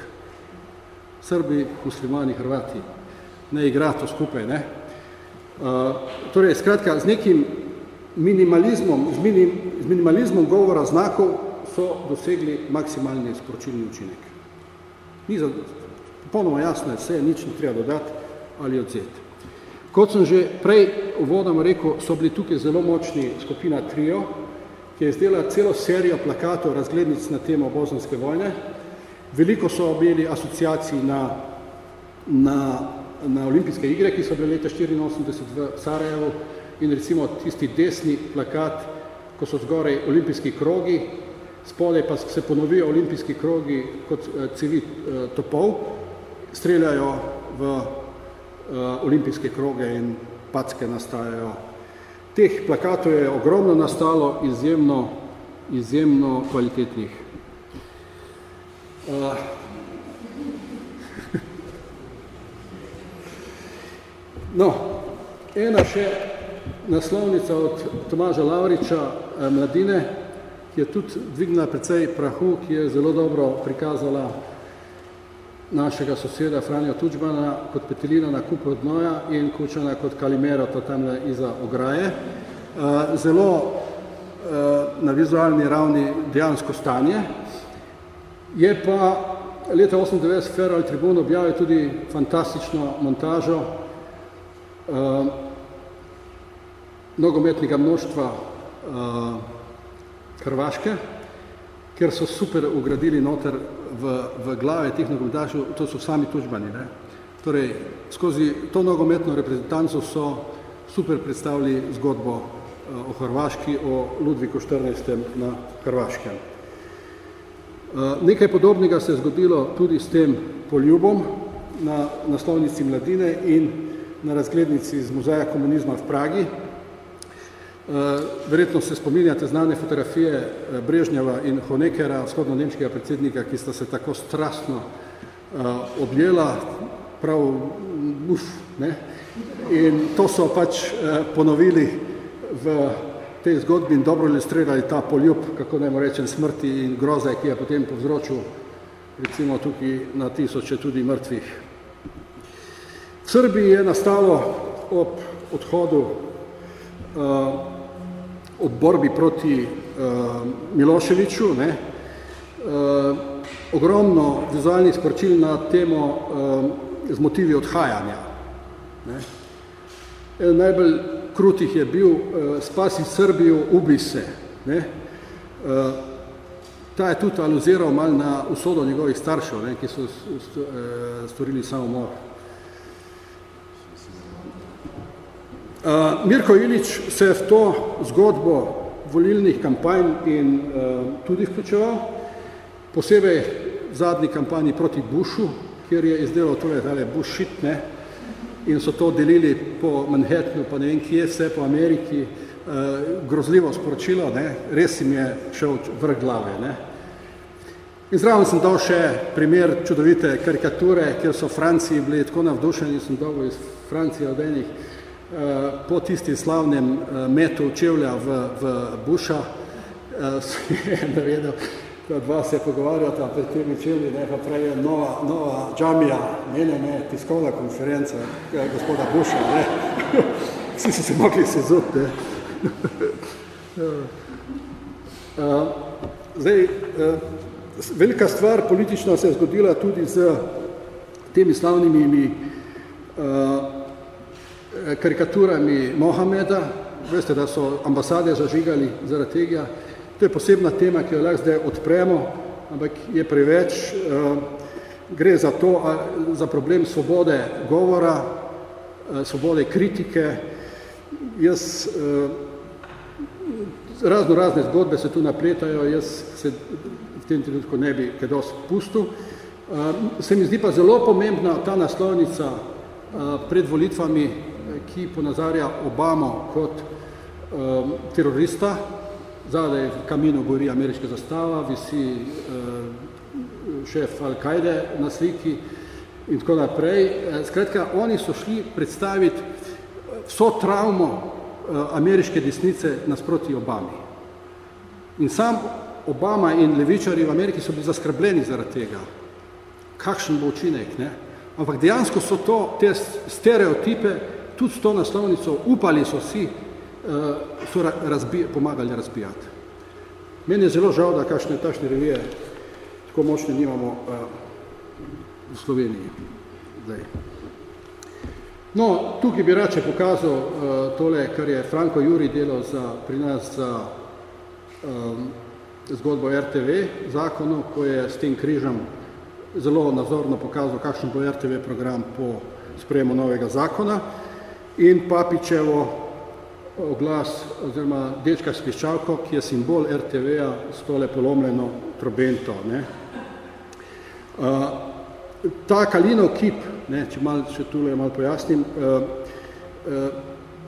Srbi, muslimani, Hrvati. Ne igra to skupaj. Ne? Uh, torej, skratka, z nekim minimalizmom, z, minim, z minimalizmom govora znakov so dosegli maksimalni sporočilni učinek. Ni za, popolnoma jasno je vse, nič ne treba dodati ali odzeti. Kot sem že prej uvodom rekel, so bili tukaj zelo močni skupina Trio, ki je izdela celo serijo plakatov razglednic na temo bosanske vojne. Veliko so imeli asociacij na, na, na olimpijske igre, ki so bile leta 1984 v Sarajevu in recimo tisti desni plakat, ko so zgoraj olimpijski krogi, spole pa se ponovijo olimpijski krogi kot eh, cevi eh, topov, streljajo v eh, olimpijske kroge in packe nastajajo Teh plakatov je ogromno nastalo, izjemno, izjemno kvalitetnih. Uh, no, ena še naslovnica od Tomaža Lavriča, eh, Mladine, ki je tudi dvignila precej prahu, ki je zelo dobro prikazala našega soseda Franja Tučbana kot petelina na kupu odnoja in kučana kot kalimera to tamle iza ograje. Eh, zelo eh, na vizualni ravni dejansko stanje. Je pa leta 98 Feral Tribun objavil tudi fantastično montažo eh, nogometnega množstva Hrvaške, ker so super ugradili noter v, v glave teh nogometašov, to so sami tužbani. Ne? Torej, skozi to nogometno reprezentanco so super predstavili zgodbo uh, o Hrvaški, o Ludviku XIV. na Hrvaškem. Uh, nekaj podobnega se je zgodilo tudi s tem poljubom na naslovnici mladine in na razglednici z muzeja komunizma v Pragi, Eh, verjetno se spominjate znane fotografije eh, Brežnjeva in Honekera, vzhodno-nemškega predsednika, ki sta se tako strastno eh, objela, prav uf, ne? In to so pač ponovili v tej zgodbi in dobro ilustrirali ta poljub, kako naj rečem, smrti in groze, ki je potem povzročil recimo tukaj na tisoče tudi mrtvih. V Srbiji je nastalo ob odhodu uh, ob borbi proti uh, Miloševiču, ne, uh, ogromno vizualnih sporočil na temo uh, z motivi odhajanja. Ne. En najbolj krutih je bil uh, spasi Srbijo, ubi se. Ne. Uh, ta je tudi aluziral mal na usodo njegovih staršev, ne, ki so storili samomor. Uh, Mirko Ilič se je v to zgodbo volilnih kampanj in uh, tudi vključeval, posebej v zadnji kampanji proti Bushu, kjer je izdelal tole tale Bush shit, ne, in so to delili po Manhattanu, pa ne vem kje, vse po Ameriki, uh, grozljivo sporočilo, ne, res jim je šel vrh glave. Ne. In zraven sem dal še primer čudovite karikature, kjer so Franciji bili tako navdušeni, sem dal iz Francije od enih Eh, po tisti slavnem eh, metu čevlja v, v Buša, eh, je navedel, da dva se pogovarjata pred temi čevlji, ne pa prej je nova, nova džamija, ne, ne, ne, tiskovna konferenca gospoda Buša, ne. Vsi so se mogli se zut, ne. Zdaj, velika stvar politična se je zgodila tudi z temi slavnimi uh, Eh, karikaturami Mohameda, veste, da so ambasade zažigali zaradi tega. To je posebna tema, ki jo lahko zdaj odpremo, ampak je preveč. Eh, gre za to, za problem svobode govora, eh, svobode kritike. Jaz razno razne zgodbe se tu napletajo, jaz se v tem trenutku ne bi kaj dosti pustil. Se mi zdi pa zelo pomembna ta naslovnica pred volitvami, ki ponazarja Obamo kot terorista, zadaj v kaminu gori ameriška zastava, visi šef Al-Kaide na sliki in tako naprej. Skratka, oni so šli predstaviti vso travmo ameriške desnice nasproti Obami. In sam Obama in levičari v Ameriki so bili zaskrbljeni zaradi tega. Kakšen bo učinek, ne? Ampak dejansko so to, te stereotipe, tudi s to naslovnico, upali so si, so razbi, pomagali razbijati. Meni je zelo žal, da kakšne tašne revije tako močne nimamo v Sloveniji. Zdaj. No, tukaj bi rače pokazal tole, kar je Franko Juri delal za, pri nas za um, zgodbo RTV zakonu, ko je s tem križem zelo nazorno pokazal, kakšen bo RTV program po sprejemu novega zakona in Papičevo oglas oziroma dečka s piščalko, ki je simbol RTV-a s tole polomljeno trobento. Ne. Uh, ta Kalinov kip, ne, če mal, še tule malo pojasnim, uh, uh,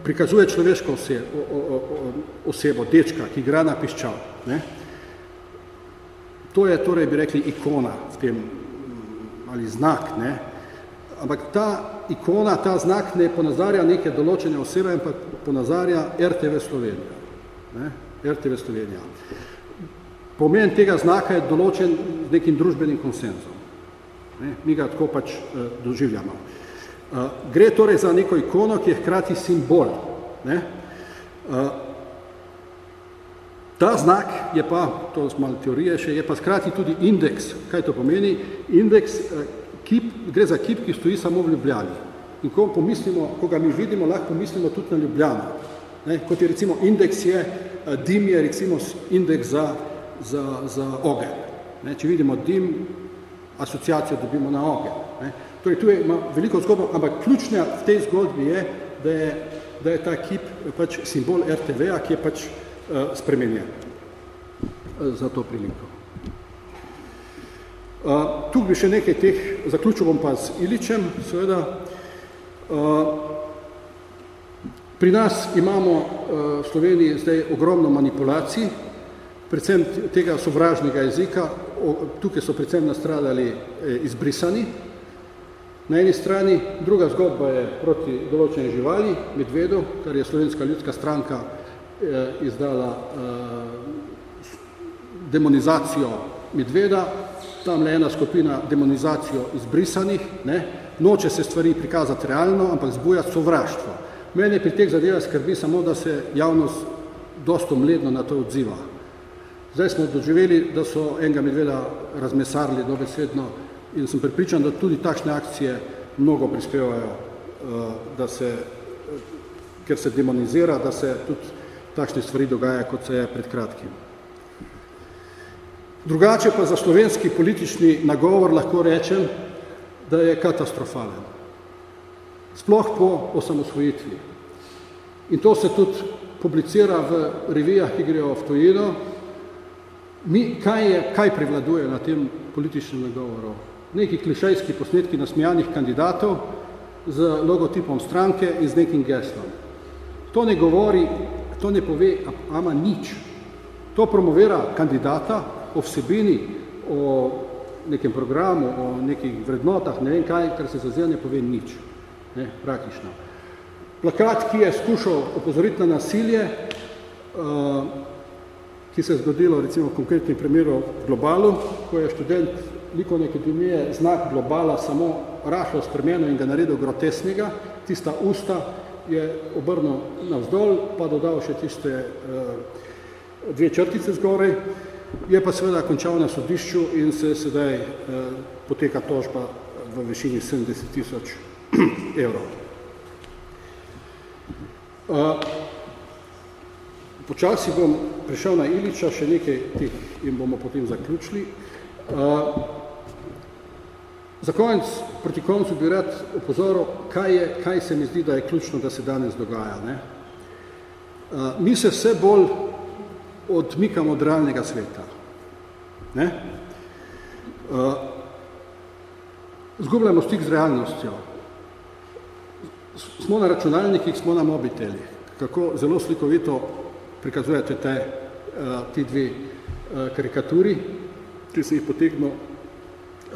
prikazuje človeško osebo, o, o, osebo, dečka, ki igra na piščal. Ne. To je, torej bi rekli, ikona v tem, ali znak, ne. Ampak ta ikona, ta znak ne ponazarja neke določene osebe, ampak ponazarja RTV Slovenija. Ne. RTV Slovenija. Pomen tega znaka je določen z nekim družbenim konsenzom. Ne. Mi ga tako pač uh, doživljamo. Uh, gre torej za neko ikono, ki je hkrati simbol. Ne. Uh, Ta znak je pa, to smo teorije še, je pa skrati tudi indeks. Kaj to pomeni? Indeks, eh, kip, gre za kip, ki stoji samo v Ljubljani. In ko pomislimo, ko ga mi vidimo, lahko pomislimo tudi na Ljubljano. Ne? Kot je recimo indeks je, eh, dim je recimo indeks za, za, za ogen. Ne? Če vidimo dim, asociacijo dobimo na ogen. Ne? Torej, tu je ima veliko zgodbo, ampak ključna v tej zgodbi je, da je, da je ta kip pač simbol RTV-a, ki je pač Eh, spremenjen eh, za to priliko. Eh, tu bi še nekaj teh, zaključil bom pa z Iličem, seveda. Pri nas imamo v Sloveniji zdaj ogromno manipulacij, predvsem tega sovražnega jezika, tukaj so predvsem nastradali izbrisani, na eni strani, druga zgodba je proti določene živali, medvedu, kar je slovenska ljudska stranka Eh, izdala eh, demonizacijo medveda, tam le ena skupina demonizacijo izbrisanih, ne, noče se stvari prikazati realno, ampak zbuja sovraštvo. Mene pri teh zadevah skrbi samo, da se javnost dosto mledno na to odziva. Zdaj smo doživeli, da so enega medveda razmesarili dobesedno in sem pripričan, da tudi takšne akcije mnogo prispevajo, eh, da se, ker se demonizira, da se tudi takšne stvari dogaja, kot se je pred kratkim. Drugače pa za slovenski politični nagovor lahko rečem, da je katastrofalen. Sploh po osamosvojitvi. In to se tudi publicira v revijah, ki grejo v tujino. Mi, kaj, je, kaj prevladuje na tem političnem nagovoru? Neki klišejski posnetki nasmijanih kandidatov z logotipom stranke in z nekim geslom. To ne govori to ne pove ama nič. To promovira kandidata o vsebini, o nekem programu, o nekih vrednotah, ne vem kaj, kar se zazira ne pove nič, ne, praktično. Plakat, ki je skušal opozoriti na nasilje, uh, ki se je zgodilo recimo v konkretnem primeru v globalu, ko je študent likovne akademije znak globala samo rašlo spremeno in ga naredil grotesnega, tista usta, je obrnil navzdol, pa dodal še tiste uh, dve črtice zgoraj, je pa seveda končal na sodišču in se sedaj uh, poteka tožba v višini 70 tisoč evrov. Uh, počasi bom prišel na Iliča, še nekaj tih in bomo potem zaključili. Uh, Za konec, proti koncu bi rad opozoril, kaj, je, kaj se mi zdi, da je ključno, da se danes dogaja. Ne? Uh, mi se vse bolj odmikamo od realnega sveta. Ne? Uh, zgubljamo stik z realnostjo. Smo na računalnikih, smo na mobitelih. Kako zelo slikovito prikazujete te, uh, ti dve uh, karikaturi, ki se jih potegnil.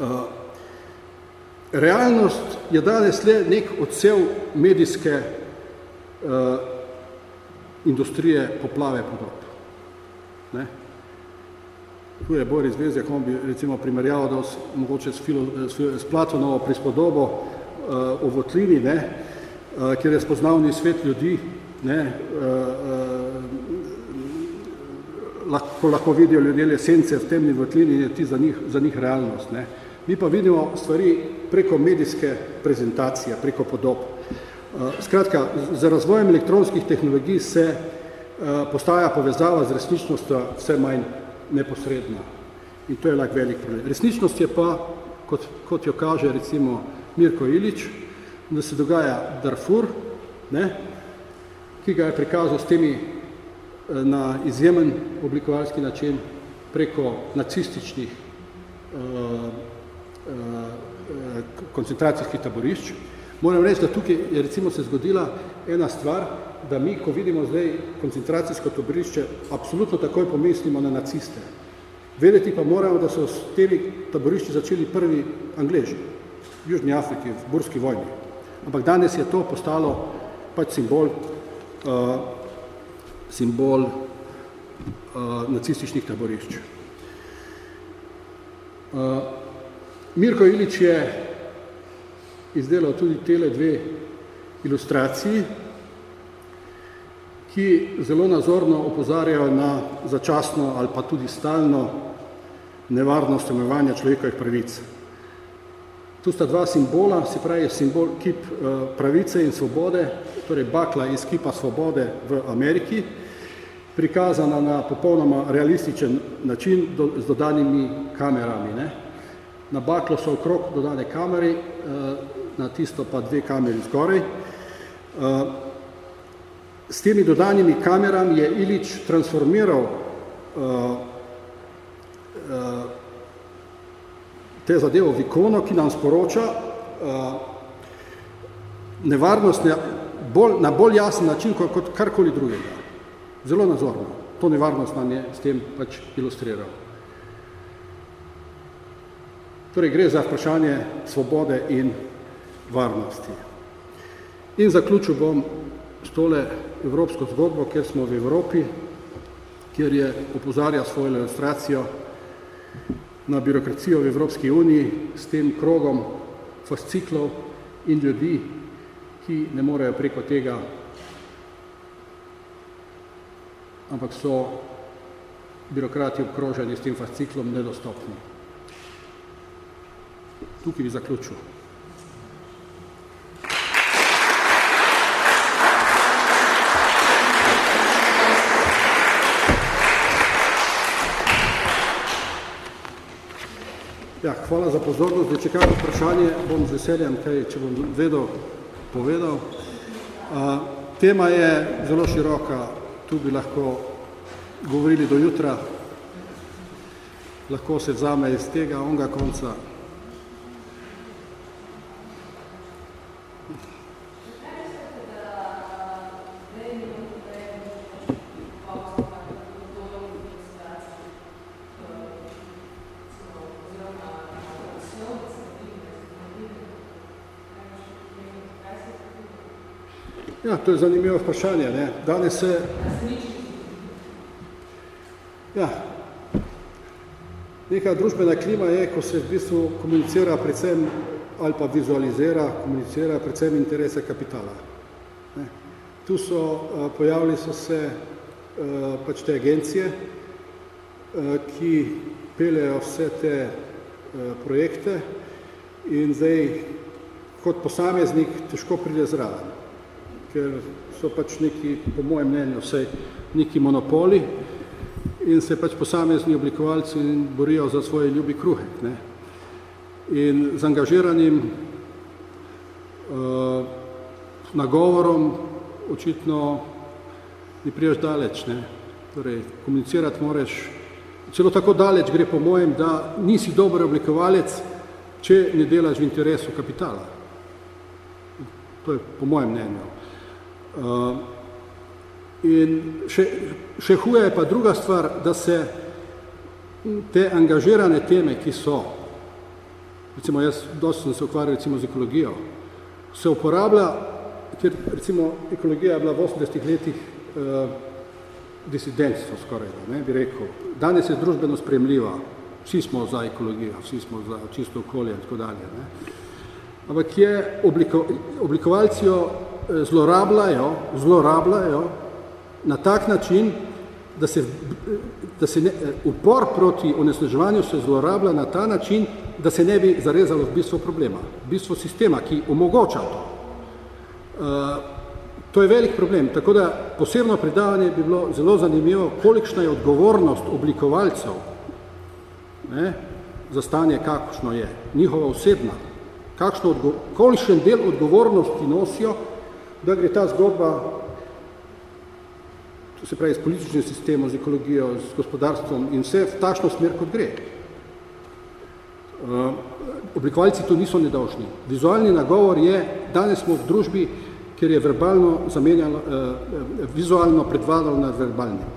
Uh, realnost je danes le nek odsev medijske uh, industrije poplave podob. Ne? Tu je Boris Vezjak, on bi recimo primerjal, da s, mogoče s, filo, s, s Platonovo prispodobo uh, o votlini, ne, uh, kjer je spoznavni svet ljudi, ne, uh, uh, lahko, lahko vidijo ljudje lesence v temni votlini in je ti za njih, za njih realnost. Ne. Mi pa vidimo stvari preko medijske prezentacije, preko podob. Uh, skratka, z razvojem elektronskih tehnologij se uh, postaja povezava z resničnostjo vse manj neposredna. In to je lak velik problem. Resničnost je pa, kot, kot jo kaže recimo Mirko Ilič, da se dogaja Darfur, ne, ki ga je prikazal s temi eh, na izjemen oblikovalski način preko nacističnih uh, uh, koncentracijskih taborišč. Moram reči, da tukaj je recimo se zgodila ena stvar, da mi, ko vidimo zdaj koncentracijsko taborišče, absolutno takoj pomislimo na naciste. Vedeti pa moramo, da so s temi taborišči začeli prvi Angleži v Južni Afriki, v Burski vojni. Ampak danes je to postalo pač simbol, uh, simbol uh, nacističnih taborišč. Uh, Mirko Ilič je izdelal tudi tele dve ilustraciji, ki zelo nazorno opozarjajo na začasno ali pa tudi stalno nevarnost omejevanja človekovih pravic. Tu sta dva simbola, se pravi simbol kip eh, pravice in svobode, torej bakla iz kipa svobode v Ameriki, prikazana na popolnoma realističen način do, z dodanimi kamerami. Ne. Na baklo so okrog dodane kameri, eh, na tisto pa dve kameri zgorej. S temi dodanimi kamerami je Ilič transformiral uh, uh, te zadevo v ikono, ki nam sporoča uh, nevarnost na bolj, na bolj jasen način kot, kot karkoli drugega. Zelo nazorno. To nevarnost nam je s tem pač ilustriral. Torej gre za vprašanje svobode in varnosti. In zaključil bom s tole evropsko zgodbo, kjer smo v Evropi, kjer je opozarja svojo ilustracijo na birokracijo v Evropski uniji s tem krogom fasciklov in ljudi, ki ne morejo preko tega, ampak so birokrati obkroženi s tem fasciklom nedostopni. Tukaj bi zaključil. Ja, hvala za pozornost. Če kaj vprašanje, bom z veseljem, kaj, če bom vedel, povedal. A, tema je zelo široka, tu bi lahko govorili do jutra, lahko se vzame iz tega onga konca, Ja, to je zanimivo vprašanje. Ne? Danes se... Ja. Neka družbena klima je, ko se v bistvu komunicira predvsem ali pa vizualizira, komunicira predvsem interese kapitala. Ne? Tu so, pojavili so se pač te agencije, ki peljejo vse te projekte in zdaj kot posameznik težko pride zraven ker so pač neki, po mojem mnenju, vse neki monopoli in se pač posamezni oblikovalci borijo za svoje ljubi kruhek. Ne. In z angažiranim uh, nagovorom očitno ni priješ daleč. Ne. Torej, komunicirati moraš, celo tako daleč gre po mojem, da nisi dober oblikovalec, če ne delaš v interesu kapitala. To je po mojem mnenju. Uh, in še, še huje je pa druga stvar, da se te angažirane teme, ki so, recimo jaz dosti sem se ukvarjal recimo z ekologijo, se uporablja, ker recimo ekologija je bila v 80 letih uh, disidentstvo skoraj, da, ne, bi rekel. Danes je družbeno spremljiva, vsi smo za ekologijo, vsi smo za čisto okolje in tako dalje. Ne. Ampak je obliko, oblikovalci jo eh, zlorabljajo, zlorabljajo na tak način, da se, da se ne, upor proti onesnaževanju se zlorablja na ta način, da se ne bi zarezalo v bistvo problema, v bistvo sistema, ki omogoča to. Uh, To je velik problem, tako da posebno predavanje bi bilo zelo zanimivo, kolikšna je odgovornost oblikovalcev ne, za stanje, kakošno je, njihova osebna, kakšno odgo kolikšen del odgovornosti nosijo, da gre ta zgodba, to se pravi s političnim sistemom, z ekologijo, z gospodarstvom in vse v tašno smer, kot gre. Uh, oblikovalci tu niso nedolžni. Vizualni nagovor je, danes smo v družbi, ker je verbalno zamenjalo, eh, vizualno predvadalo nad verbalnim.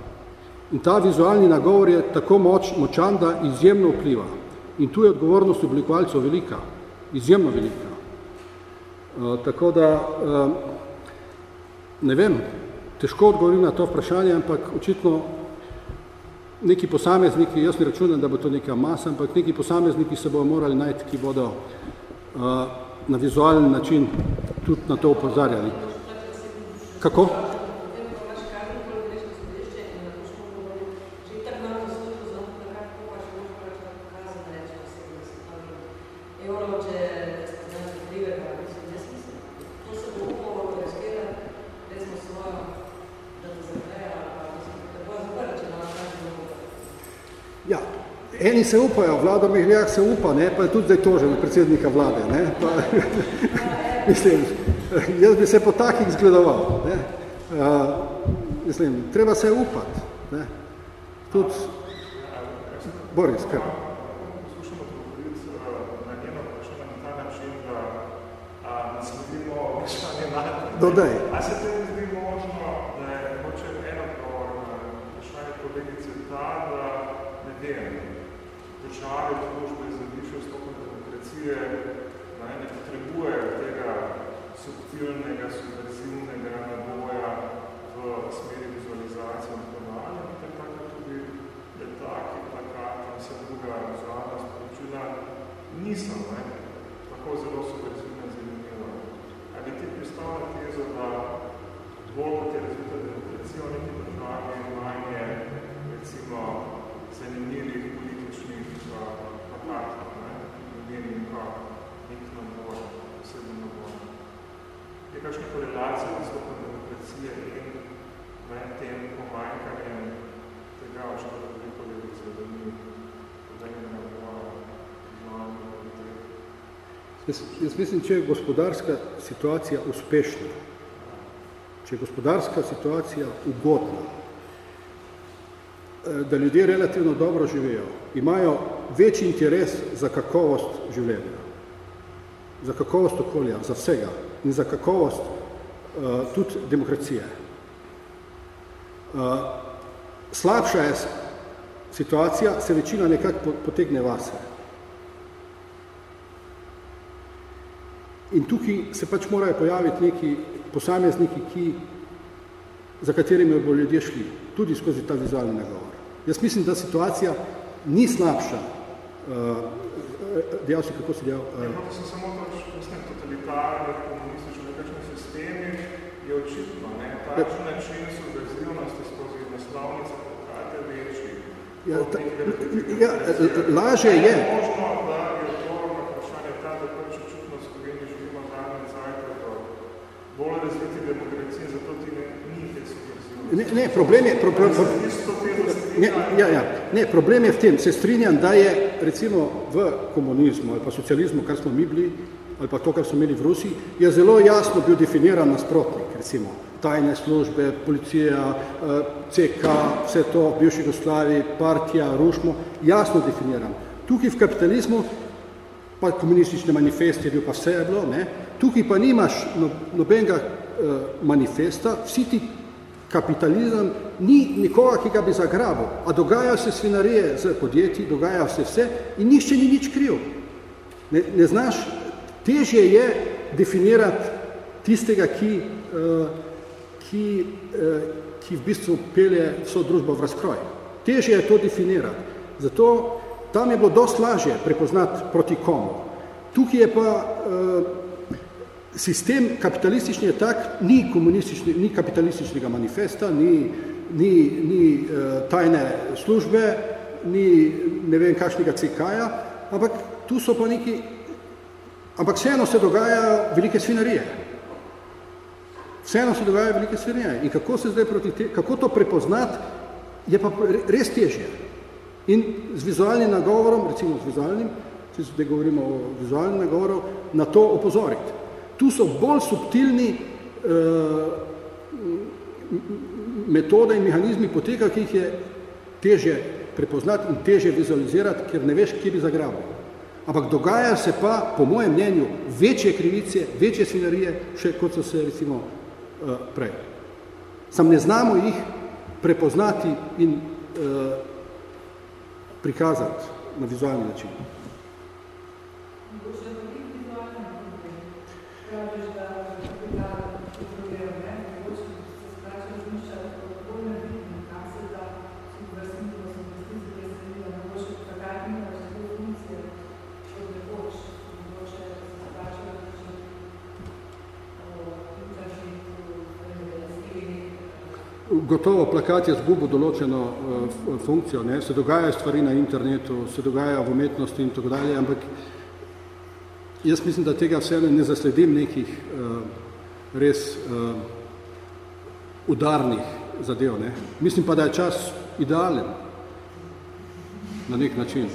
In ta vizualni nagovor je tako moč, močan, da izjemno vpliva. In tu je odgovornost oblikovalcev velika, izjemno velika. Eh, tako da, eh, ne vem, težko odgovorim na to vprašanje, ampak očitno neki posamezniki, jaz ne računam, da bo to neka masa, ampak neki posamezniki se bodo morali najti, ki bodo eh, na vizualen način tudi na to upozarjali. Kako? Ja, eni se upajo, vlada Mihljak se upa, ne, pa je tudi zdaj tožen predsednika vlade. Ne, pa, mislim, jaz bi se po takih zgledoval. Ne? Uh, mislim, treba se upati. Ne? Tudi, Boris, kar. Dodaj. A se te zdi možno, da je hoče eno odgovor na vprašanje kolegice ta, da ne vem, države, družbe za višjo stopno demokracije ne potrebujejo tega subtilnega, subverzivnega naboja v smeri vizualizacije in ponavlja, in tako tudi letaki, plakati in vse druga vizualna sporočila niso ne, tako zelo subverzivna zanimiva. Ali ti pristavlja tezo, da bolj kot je razvita demokracija, neki državi manje, recimo, zanimljivih političnih plakatov, ne, in pa nek nabor, poseben nabor. Je kakšna korelacija nastopa demokracije in med tem pomanjkanjem tega, o čem govori kolegica, da ni podenja nabora Jaz, jaz mislim, če je gospodarska situacija uspešna, če je gospodarska situacija ugodna, eh, da ljudje relativno dobro živijo, imajo večji interes za kakovost življenja za kakovost okolja, za vsega in za kakovost uh, tudi demokracije. Uh, slabša je situacija, se večina nekako potegne vase. In tukaj se pač morajo pojaviti neki posamezniki, ki, za katerimi bo ljudje šli, tudi skozi ta vizualni nagovor. Jaz mislim, da situacija ni slabša, dejal si, kako si dejal? Uh... Ja, sem samo pač, mislim, totalitarnih, komunističnih, nekakšnih sistemih je očitno, ne, takšen način subverzivnosti skozi naslovnice pokate večji. Ja, ta, ja, laže je. Je možno, da je odgovor na vprašanje ta, da pač očitno v Sloveniji živimo zadnje zajte do bolj razviti demokracije, zato ti ne, ni te subverzivnosti. Ne, ne, problem je, pro, pro, pro, ne, ja, ja, ne, problem je v tem, se strinjam, da je recimo v komunizmu ali pa socializmu, kar smo mi bili, ali pa to, kar so imeli v Rusiji, je zelo jasno bil definiran nasprotnik, recimo. tajne službe, policija, CK, vse to, bivši Jugoslavi, partija, Rušmo, jasno definiran. Tukaj v kapitalizmu, pa komunistični manifest je bil pa vse je bilo, ne? tukaj pa nimaš no, nobenega uh, manifesta, vsi ti kapitalizem ni nikoga, ki ga bi zagrabil, a dogajajo se svinarije z podjetji, dogajajo se vse in nišče ni nič kriv. Ne, ne znaš, težje je definirati tistega, ki, uh, ki, uh, ki v bistvu pelje vso družbo v razkroj. Težje je to definirati. Zato tam je bilo dosti lažje prepoznati proti komu. Tukaj je pa uh, sistem kapitalistični je tak, ni, komunistični, ni kapitalističnega manifesta, ni, ni, ni uh, tajne službe, ni ne vem kakšnega CK-ja, ampak tu so pa neki, ampak vseeno se dogajajo velike svinarije. Vseeno se dogajajo velike svinarije. In kako se zdaj proti te, kako to prepoznati, je pa res težje. In z vizualnim nagovorom, recimo z vizualnim, če se govorimo o vizualnem nagovoru, na to opozoriti. Tu so bolj subtilni uh, metode in mehanizmi poteka, ki jih je težje prepoznati in težje vizualizirati, ker ne veš, kje bi zagrabil. Ampak dogaja se pa, po mojem mnenju, večje krivice, večje svinarije, še kot so se recimo uh, prej. Sam ne znamo jih prepoznati in uh, prikazati na vizualni način. Gotovo plakat je zgubil določeno uh, funkcijo, ne? se dogajajo stvari na internetu, se dogajajo v umetnosti in tako dalje, ampak jaz mislim, da tega vse ne zasledim nekih uh, res uh, udarnih zadev. Ne? Mislim pa, da je čas idealen na nek način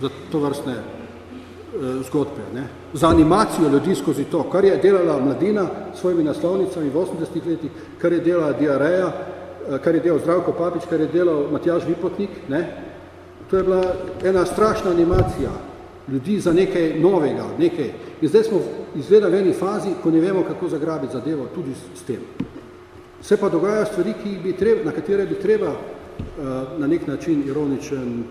za to vrstne uh, zgodbe. Ne? Za animacijo ljudi skozi to, kar je delala mladina s svojimi naslovnicami v 80 letih, kar je delala diareja, Eh, kar je delal Zdravko Papič, kar je delal Matjaž Vipotnik, ne? to je bila ena strašna animacija ljudi za nekaj novega, nekaj. In zdaj smo izgleda v eni fazi, ko ne vemo, kako zagrabiti zadevo tudi s tem. Se pa dogajajo stvari, ki bi treba, na katere bi treba uh, na nek način ironičen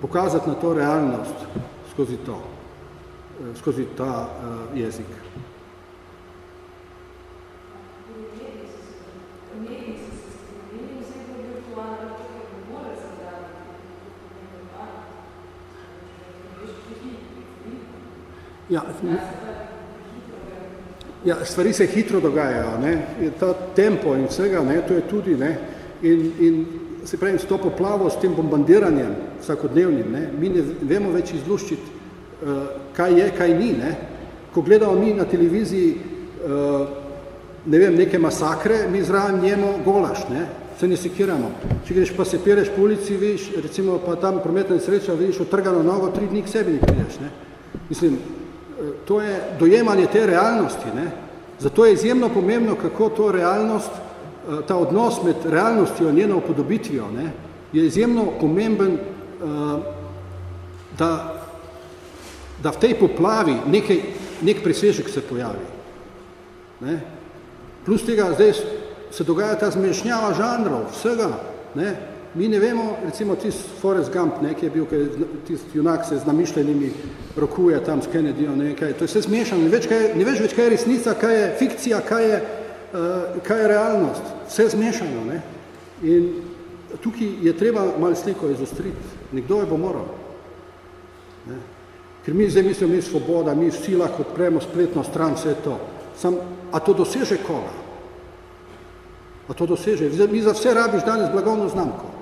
pokazati na to realnost skozi to, uh, skozi ta jezik. Ja, ja, stvari se hitro dogajajo, ne? ta tempo in vsega, ne? to je tudi, ne? In, in se pravim, s to poplavo, s tem bombardiranjem vsakodnevnim, ne? mi ne vemo več izluščiti, uh, kaj je, kaj ni. Ne? Ko gledamo mi na televiziji, uh, ne vem, neke masakre, mi zraven njemo golaš, ne? se ne sekiramo. Če greš pa se pereš po ulici, vidiš, recimo pa tam prometna sreča, vidiš otrgano nogo, tri dni k sebi ne prideš. Ne? Mislim, to je dojemanje te realnosti. Ne? Zato je izjemno pomembno, kako to realnost, eh, ta odnos med realnostjo in njeno upodobitvijo, ne, je izjemno pomemben, eh, da, da v tej poplavi nekaj, nek presežek se pojavi. Ne. Plus tega zdaj se dogaja ta zmešnjava žanrov, vsega. Ne. Mi ne vemo, recimo tist Forrest Gump, ne, ki je bil, tist junak se z namišljenimi rokuje tam s Kennedyjo, ne, kaj, to je vse zmešano, ne, več, kaj, ne veš več, kaj je resnica, kaj je fikcija, kaj je, uh, kaj je realnost, vse zmešano. Ne. In tukaj je treba malo sliko izostriti, nekdo je bo moral. Ne. Ker mi zdaj mislimo, mi svoboda, mi vsi lahko odpremo spletno stran, vse to. Sam, a to doseže koga? A to doseže? Mi za vse rabiš danes blagovno znamko.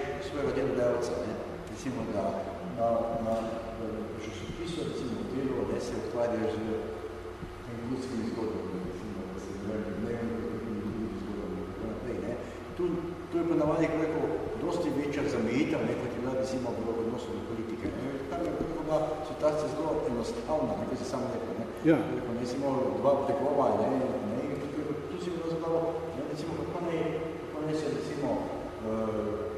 recimo, da na, na, na časopisu, recimo v delu, ne, se ukvarjaš z ljudskimi zgodbami, recimo, da se zvrni dnevno, Tu, tu je ponavadi rekel, dosti večja zamejitev, ne, kot je bila recimo v odnosu do politike. Ne. Tam je bila situacija zelo enostavna, nekaj se samo rekel. Ne. Ja. Rekel, ne, recimo dva tekova, ne, ne, in tu, tu si bilo zelo, ne, recimo, kako ne, kako ne se recimo, uh, in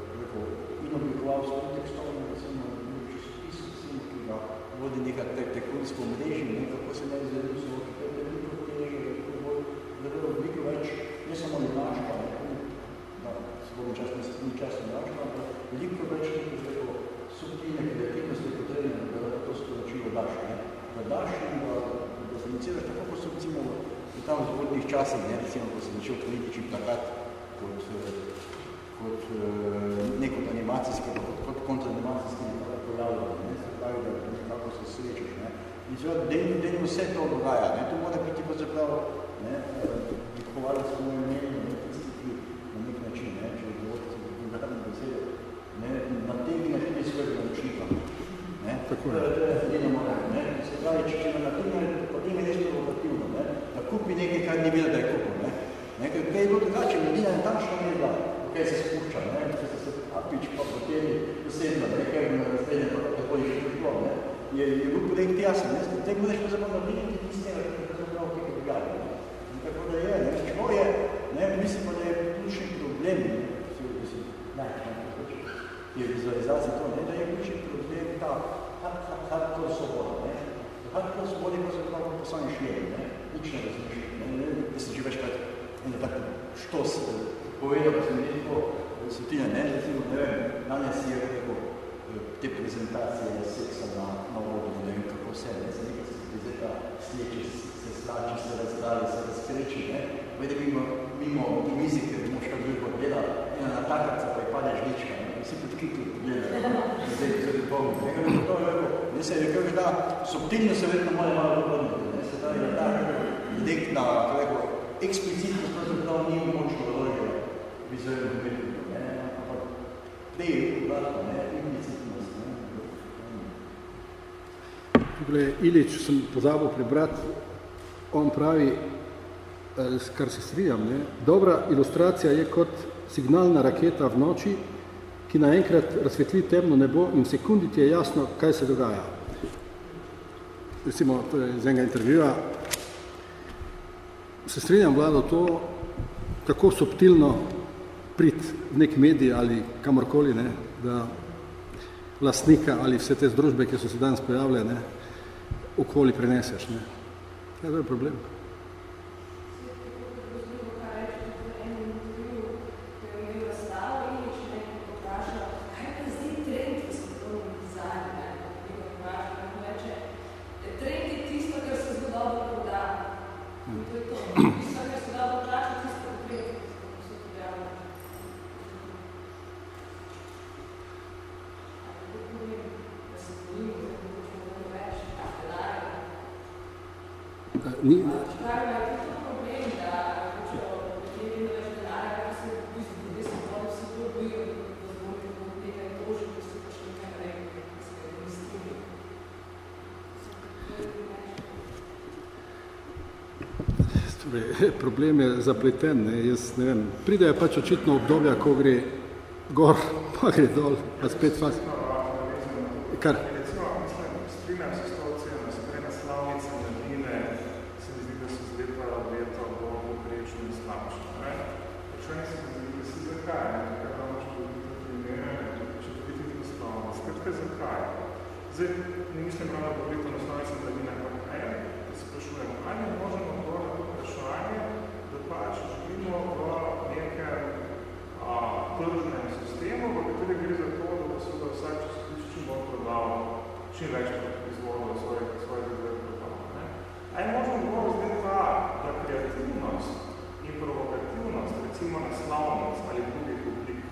oblikoval s kontekstom, recimo, časopis, recimo, ki ga vodi neka te, tekunsko mreži, ne, kako se ne izvedu so, je veliko teže, kako bo, da bo veliko več, ne samo ljubaška, ne, bomo čas, ni čas naravno, ampak veliko več nekaj zelo subtilne kreativnosti je potrebno, da to sporočilo daš, ne? da daš in da, da financiraš tako, kot so recimo v tam zgodnih časih, ne? recimo, ko se začel politični plakat kot, kot ne kot animacijski, kot, kot kontraanimacijski nekako pojavljal, ne? se pravi, da nekako se srečeš. Ne? In seveda, dejno vse to dogaja, ne? to mora biti pa zapravo, ne? Vychovalec smo imeli, ne? tisti, ki na nek način, ne? ne, nategna tudi svojega naročnika. Ne? Tako je. Edino mora, ne? Se pravi, če, če nategna, potem je res provokativno, ne? da kupi nekaj, kar ni videl, da je kupil. Ne? Ne? Ker prej je bilo drugače, medina je tačno ne bila, kaj se spušča, ne? če se se apič pa potem posedla, ne? kaj bi na razrednje, pa tako je prišlo. Ne? Je, je bil projekt jasen, ne? Te budeš pa zapravo narediti tiste, ki je zapravo kaj dogaja. Ne? Tako da je, ne? Čeprav je, ne? mislim pa, da je ključni problem, ne? Ne, je vizualizacija to, ne, da je ključni problem ta hardcore svoboda, ne. Hardcore svoboda je pravzaprav po sami šmeri, ne, nič ne razmišlja, ne, ne, da se že večkrat eno tako štos povedal, da sem nekako sotina, ne, recimo, ne vem, danes je rekel te prezentacije seksa na, na vodu, ne vem, kako vse, ne, se nekaj se prezeta sleči, se slači, se razdali, se razkreči, ne, vede mimo, mimo mizike, da moš kar drugo gleda, ena natakarca pa je pade žlička, ne, vsi pod kikli gledajo, zdaj je zelo pomno. Ne se je rekel, da subtilno se vedno mora malo vrniti, ne se da je tak nek na, kako rekel, eksplicitno pravzaprav ni močno doložilo vizualno umetniko, ne, ampak je obratno, ne, implicitnost, ne. Tukaj Ilič sem pozabil prebrati, on pravi, kar se strijam, ne, dobra ilustracija je kot signalna raketa v noči, ki naenkrat razsvetli temno nebo in v sekundi ti je jasno, kaj se dogaja. Recimo, to je iz enega intervjuja, se strinjam, Vlado, to tako subtilno prid v nek medij ali kamorkoli, ne, da lastnika ali vse te združbe, ki so se danes pojavile, ne, okoli preneseš. Ne. Ja, to je problem. Zapleten, ne, jaz ne vem, pridejo pač očitno obdobja, ko gre gor, pa gre dol, pa spet faz. Kar? Zdaj, ne mislim prav, da govorite o naslovici mladine, ampak ne, da se sprašujemo, ali ne možemo odgovor na to vprašanje, da pač živimo v nekem a, tržnem sistemu, v kateri gre za to, da bo se da vsak časopis čim bolj prodal, čim več izvodov svojih svojih zadeve prodal. Ne? A je možno odgovor zdaj ta, da kreativnost in provokativnost, recimo naslavnost ali drugih oblik,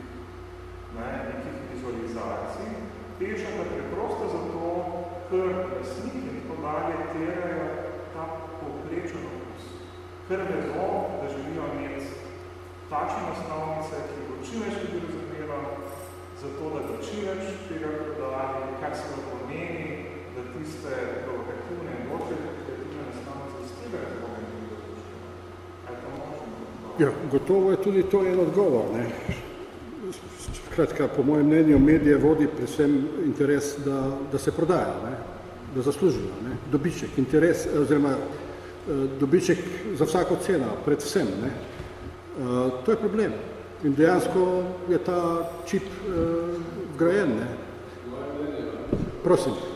ne, nekih vizualizacij, pešata preprosto zato, ker resniki in tako dalje terajo ta povprečen okus. Ker vedo, da želijo imeti takšne naslovnice, ki bo čim več ljudi razumela, zato da bo čim več tega prodali, kar se lahko meni, da tiste provokativne bolj provokativne naslovnice iz tega razloga ne bodo Ja, gotovo je tudi to en odgovor. Ne. Kratka, po mojem mnenju, medije vodi predvsem interes, da, da se prodaja, ne, da zaslužijo. Ne. Dobiček, interes, oziroma eh, dobiček za vsako ceno, predvsem. Ne. Uh, to je problem. In dejansko je ta čip uh, vgrajen. Ne. Prosim.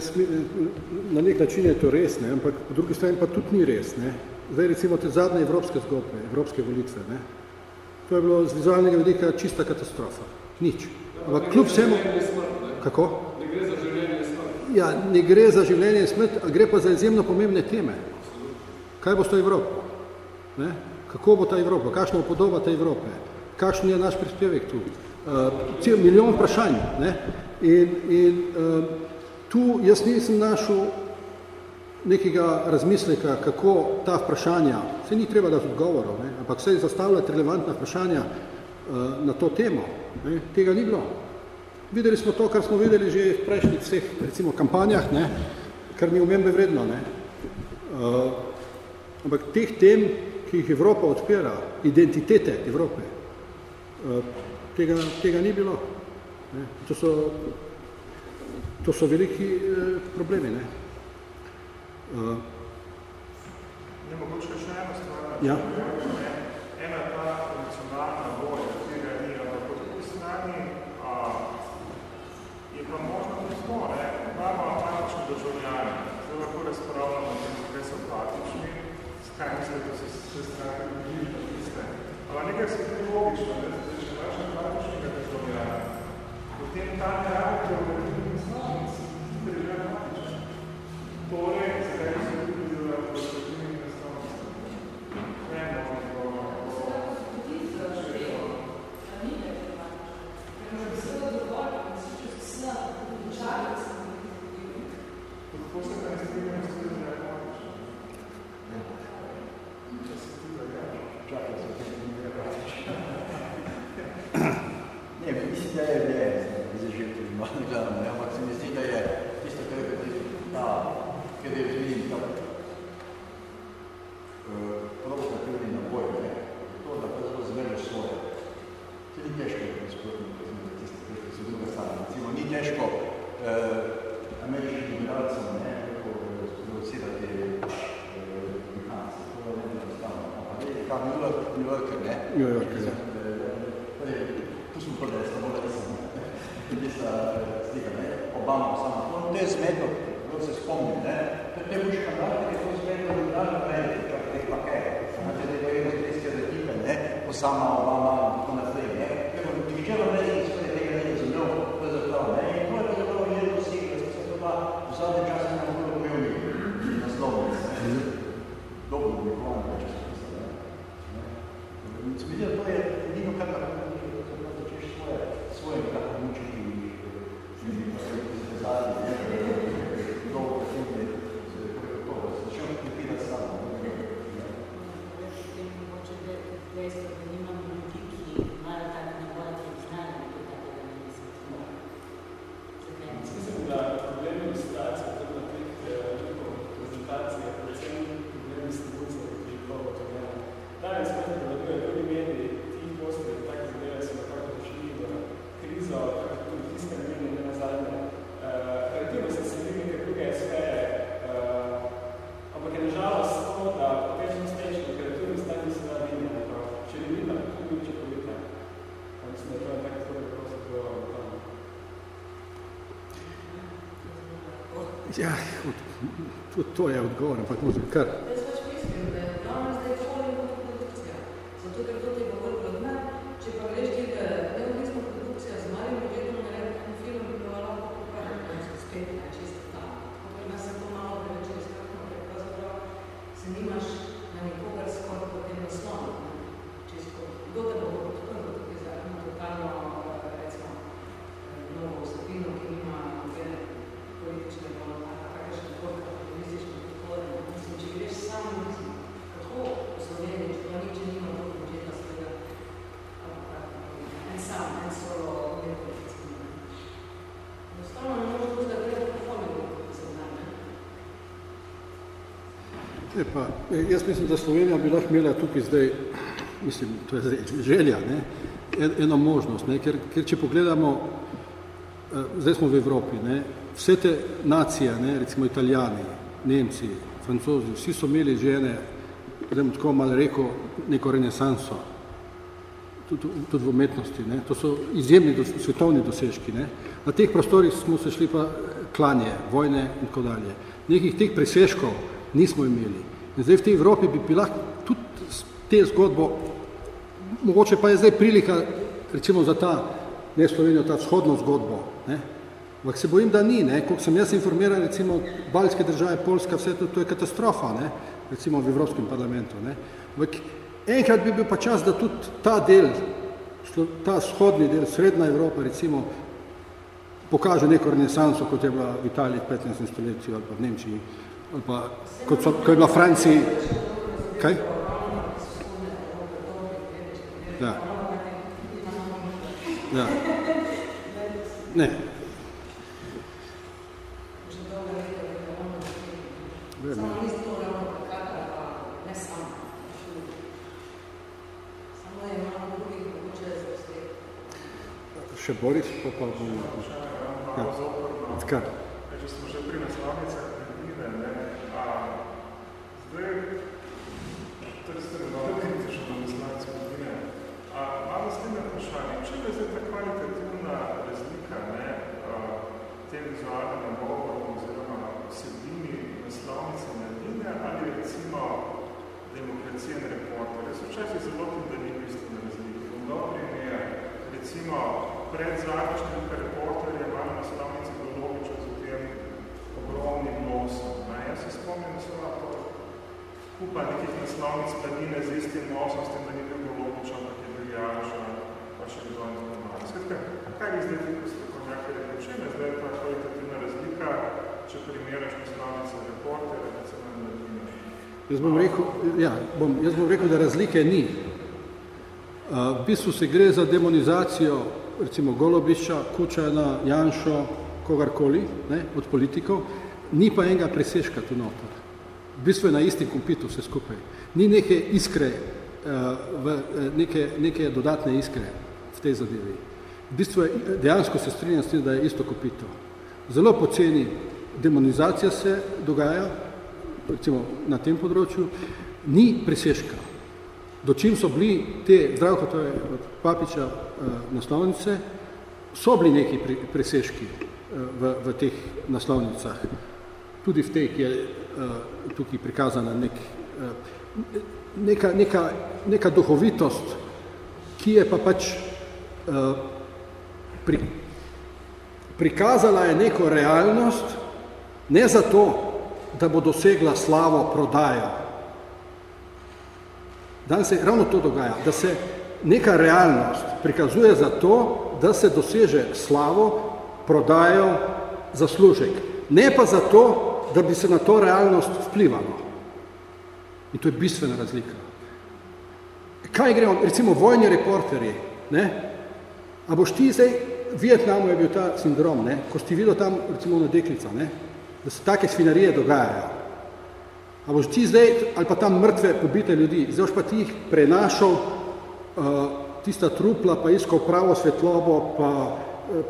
Jaz, na nek način je to res, ne, ampak po drugi strani pa tudi ni res. Ne. Zdaj recimo te zadnje evropske zgodbe, evropske volitve, ne, to je bilo z vizualnega vidika čista katastrofa. Nič. Ampak kljub vsemu... Kako? Ne gre za življenje in smrt. Ja, ne gre za življenje in smrt, a gre pa za izjemno pomembne teme. Kaj bo s to Evropo? Ne? Kako bo ta Evropa? Kakšna bo podoba te Evrope? Kakšen je naš prispevek tu? Uh, cel milijon vprašanj. Ne? In, in uh, Tu jaz nisem našel nekega razmisleka, kako ta vprašanja, se ni treba dati odgovorov, ne, ampak se zastavljati relevantna vprašanja uh, na to temo. Ne, tega ni bilo. Videli smo to, kar smo videli že v prejšnjih vseh, recimo, kampanjah, ne, kar mi umembe vredno. Ne. Uh, ampak teh tem, ki jih Evropa odpira, identitete Evrope, uh, tega, tega ni bilo. Ne. To so To so veliki eh, problemi. Ne? Uh, ne, mogoče še ena stvar. Ja. Ja, tudi to je odgovor, ampak možem kar. Jaz pač mislim, da je glavno zdaj Hollywood produkcija. Zato, ker to ti je bolj vladna, če pa greš ti, da neodvisna produkcija z malim budžetom naredi en film, bi bilo lahko pokažem, da se spet ne čisto tam. Tako pri nas se to malo preveč izkakno, ker pravzaprav se nimaš na nikogar skoraj potem naslonu. ne. Čisto, kdo te bo podprl tukaj za eno totalno, eh, recimo, eh, novo vsebino, ki nima nobene politične kakršne koli kapitalistične podpore. Mislim, če greš sam, mislim, kako v Sloveniji, če to niče nima dolgo budžeta svega, en sam, en solo umetnik, recimo. Enostavno ne možeš biti, da gre po Hollywood, se znam, ne? Je pa, eh, jaz mislim, da Slovenija bi lahko imela tukaj zdaj, mislim, to je zdaj želja, ne, en- eno možnost, ne, ker, ker če pogledamo, eh, zdaj smo v Evropi, ne, vse te nacije, ne, recimo Italijani, Nemci, Francozi, vsi so imeli že ene, da tako malo rekel, neko renesanso, tudi, tudi v umetnosti. Ne. To so izjemni dos, svetovni dosežki. Ne. Na teh prostorih smo se šli pa klanje, vojne in tako dalje. Nekih teh presežkov nismo imeli. In zdaj v tej Evropi bi bila tudi te zgodbo, mogoče pa je zdaj prilika recimo za ta, ne Slovenijo, ta vzhodno zgodbo. Ne. Ampak se bojim, da ni. Ne. Koliko sem jaz informiran, recimo Baljske države, Poljska, vse to, to je katastrofa, ne. recimo v Evropskem parlamentu. Ne. Ampak enkrat bi bil pa čas, da tudi ta del, ta vzhodni del, srednja Evropa, recimo, pokaže neko renesanso, kot je bila v Italiji v 15. stoletju ali pa v Nemčiji, ali pa kot, so, kot je bila v Franciji. Kaj? Ja. Ja. Ne. Vem, ne. Še Boris, pa pa bom... Ja. Kar? Če smo že pri naslovnicah zdaj, torej ste malo kritični do naslovnic knjige, a malo s tem vprašanje, če je zdaj ta kvalitativna razlika, ne, a, tem vizualnim nagovorom oziroma vsebini naslovnice mladine ali recimo demokracije in reporterje, so včasih zelo tudi, da ni bistvene razlike. V dober primer, recimo pred zadnjo številka reporterja ima na naslovnici Golobiča z tem ogromnim nosom. Ne? Jaz se spomnim, lahko kupa nekih naslovnic mladine z istim nosom, s tem, da ni bil Golobič, ampak je bil Janša, pa še kdo in tako malo. Skratka, kaj vi zdaj tako strokovnjaki rekli? V čem je zdaj ta kvalitativna razlika, če primeraš naslovnice reporterja, recimo mladine? Jaz bom rekel, ja, bom, jaz bom rekel, da razlike ni. Uh, v bistvu se gre za demonizacijo recimo Golobišča, Kučana, Janšo, kogarkoli ne, od politikov, ni pa enega presežka tu noter. V bistvu je na isti kompitu vse skupaj. Ni neke iskre, uh, v, uh, neke, neke dodatne iskre v tej zadevi. V bistvu je, dejansko se strinjam s tem, da je isto kopito. Zelo poceni demonizacija se dogaja, recimo na tem področju, ni presežka. do čim so bili te zdravko, to je od Papiča uh, naslovnice, so bili neki pre, preseški uh, v, v teh naslovnicah. Tudi v tej, ki je tukaj prikazana nek, uh, neka, neka, neka duhovitost, ki je pa pač uh, pri, prikazala je neko realnost, ne zato, da bo dosegla slavo prodajo, Danes se ravno to dogaja, da se neka realnost prikazuje za to, da se doseže slavo, prodajo, zaslužek. Ne pa za to, da bi se na to realnost vplivalo. In to je bistvena razlika. Kaj gremo, recimo vojni reporterji, ne? A boš ti zdaj, v Vietnamu je bil ta sindrom, ne? ko si videl tam, recimo na deklica, ne? da se take svinarije dogajajo. A boš ti zdaj, ali pa tam mrtve, pobite ljudi, zdaj boš pa ti jih prenašal uh, tista trupla, pa iskal pravo svetlobo, pa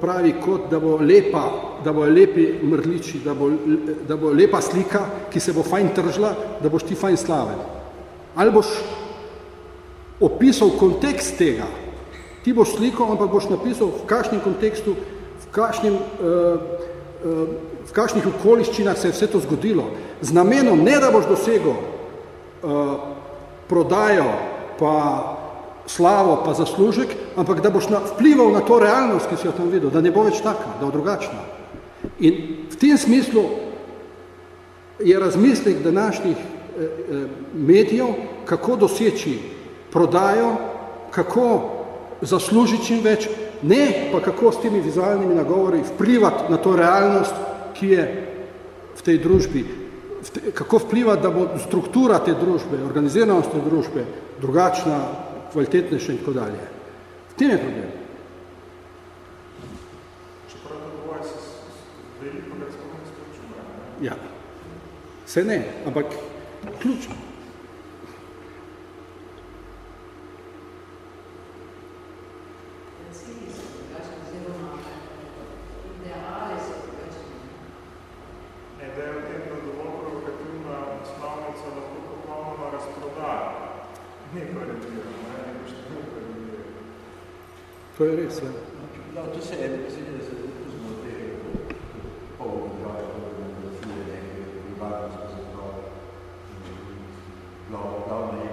pravi kot, da bo lepa, da bo lepi mrliči, da bo, da bo lepa slika, ki se bo fajn tržla, da boš ti fajn slaven. Ali boš opisal kontekst tega, ti boš sliko, ampak boš napisal v kakšnem kontekstu, v kakšnem uh, v kakšnih okoliščinah se je vse to zgodilo, z namenom ne, da boš dosegel uh, prodajo, pa slavo, pa zaslužek, ampak da boš na, vplival na to realnost, ki si jo tam videl, da ne bo več taka, da bo drugačna. In v tem smislu je razmislek današnjih eh, eh, medijev, kako doseči prodajo, kako zaslužiti čim več, ne pa kako s temi vizualnimi nagovori vplivati na to realnost, ki je v tej družbi, kako vplivati, da bo struktura te družbe, organiziranost te družbe drugačna, kvalitetnejša in tako dalje. V tem je problem. Ja, se ne, ampak ključno. To je res, ja. Ja, to se je, mislim, da se pustimo te pol države, fotografije, neke rivalnosti za to, glavne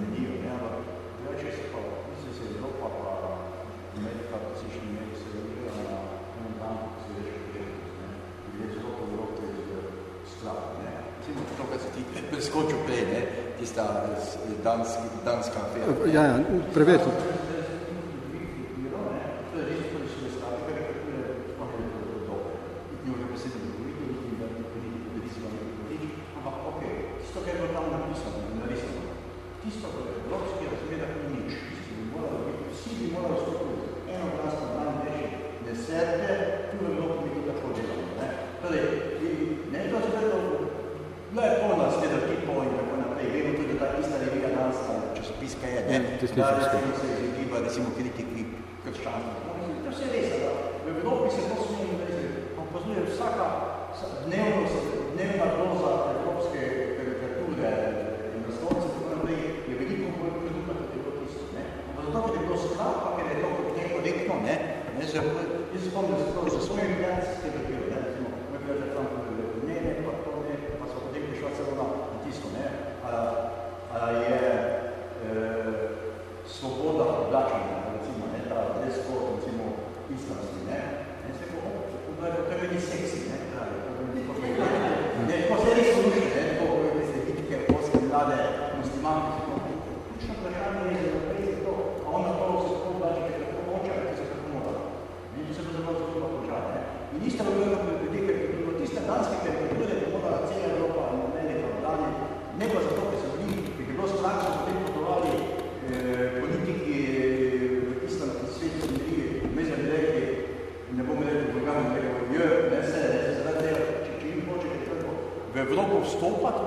menijo, ne, ampak drugače se pa, mislim, se Evropa pa Amerika, pa se še imeli se velika na enem tam, ko se več prijetnost, ne, gre zelo po Evropi z strah, ne. Recimo to, kad se ti preskočil prej, ne, tista danski, danska afera. Ja, voltou para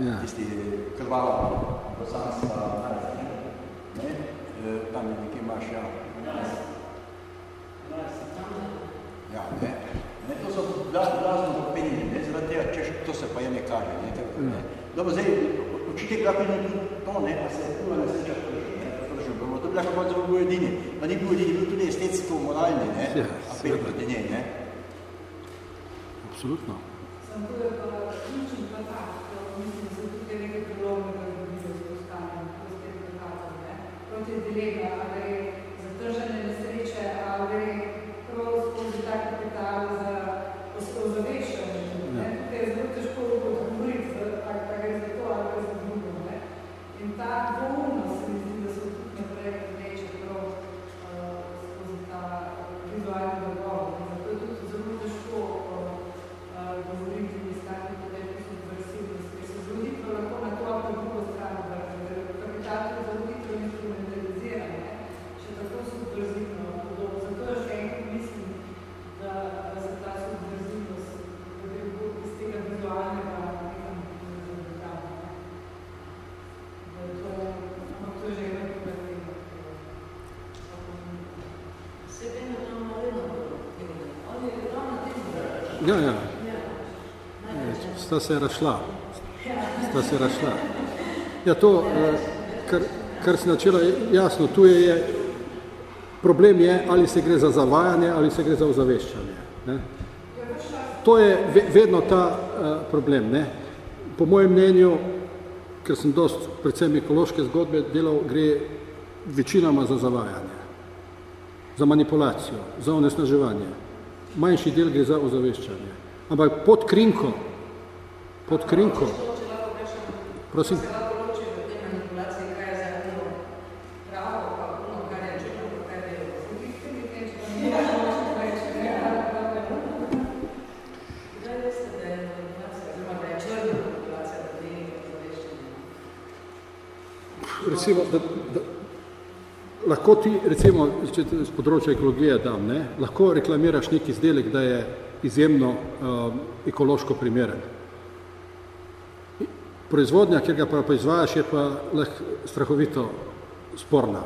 yeah. brasileira, Ja, ja. Sta se rašla. Sta se rašla. Ja, to, eh, kar, kar si načela, jasno, tu je, je, problem je, ali se gre za zavajanje, ali se gre za ozaveščanje. Ne? To je vedno ta eh, problem. Ne? Po mojem mnenju, ker sem dost, predvsem ekološke zgodbe delal, gre večinoma za zavajanje, za manipulacijo, za onesnaževanje manjši del gre za ozaveščanje. Ampak pod krinko, pod krinko, prosim. lahko ti, recimo, če z področja ekologije dam, ne, lahko reklamiraš nek izdelek, da je izjemno um, ekološko primeren. Proizvodnja, kjer ga pa proizvajaš, je pa lahko strahovito sporna.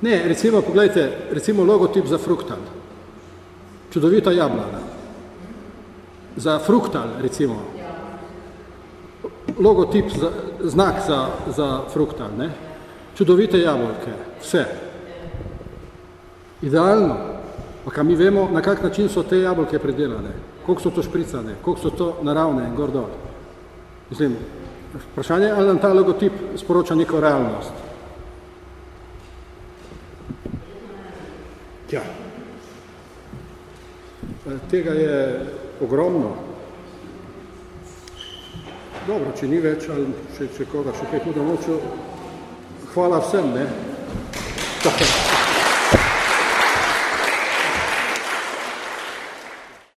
Ne, recimo, pogledajte, recimo logotip za fruktan. Čudovita jablana za fruktal, recimo. Logotip, za, znak za, za fruktal, ne? Čudovite jabolke, vse. Idealno. Pa kaj mi vemo, na kak način so te jabolke predelane, koliko so to špricane, koliko so to naravne gor dol. Mislim, vprašanje je, ali nam ta logotip sporoča neko realnost. Ja. Tega je ogromno. Dobro, če ni več, ali če, če koga še kaj tudi nočil, hvala vsem, ne? Tako.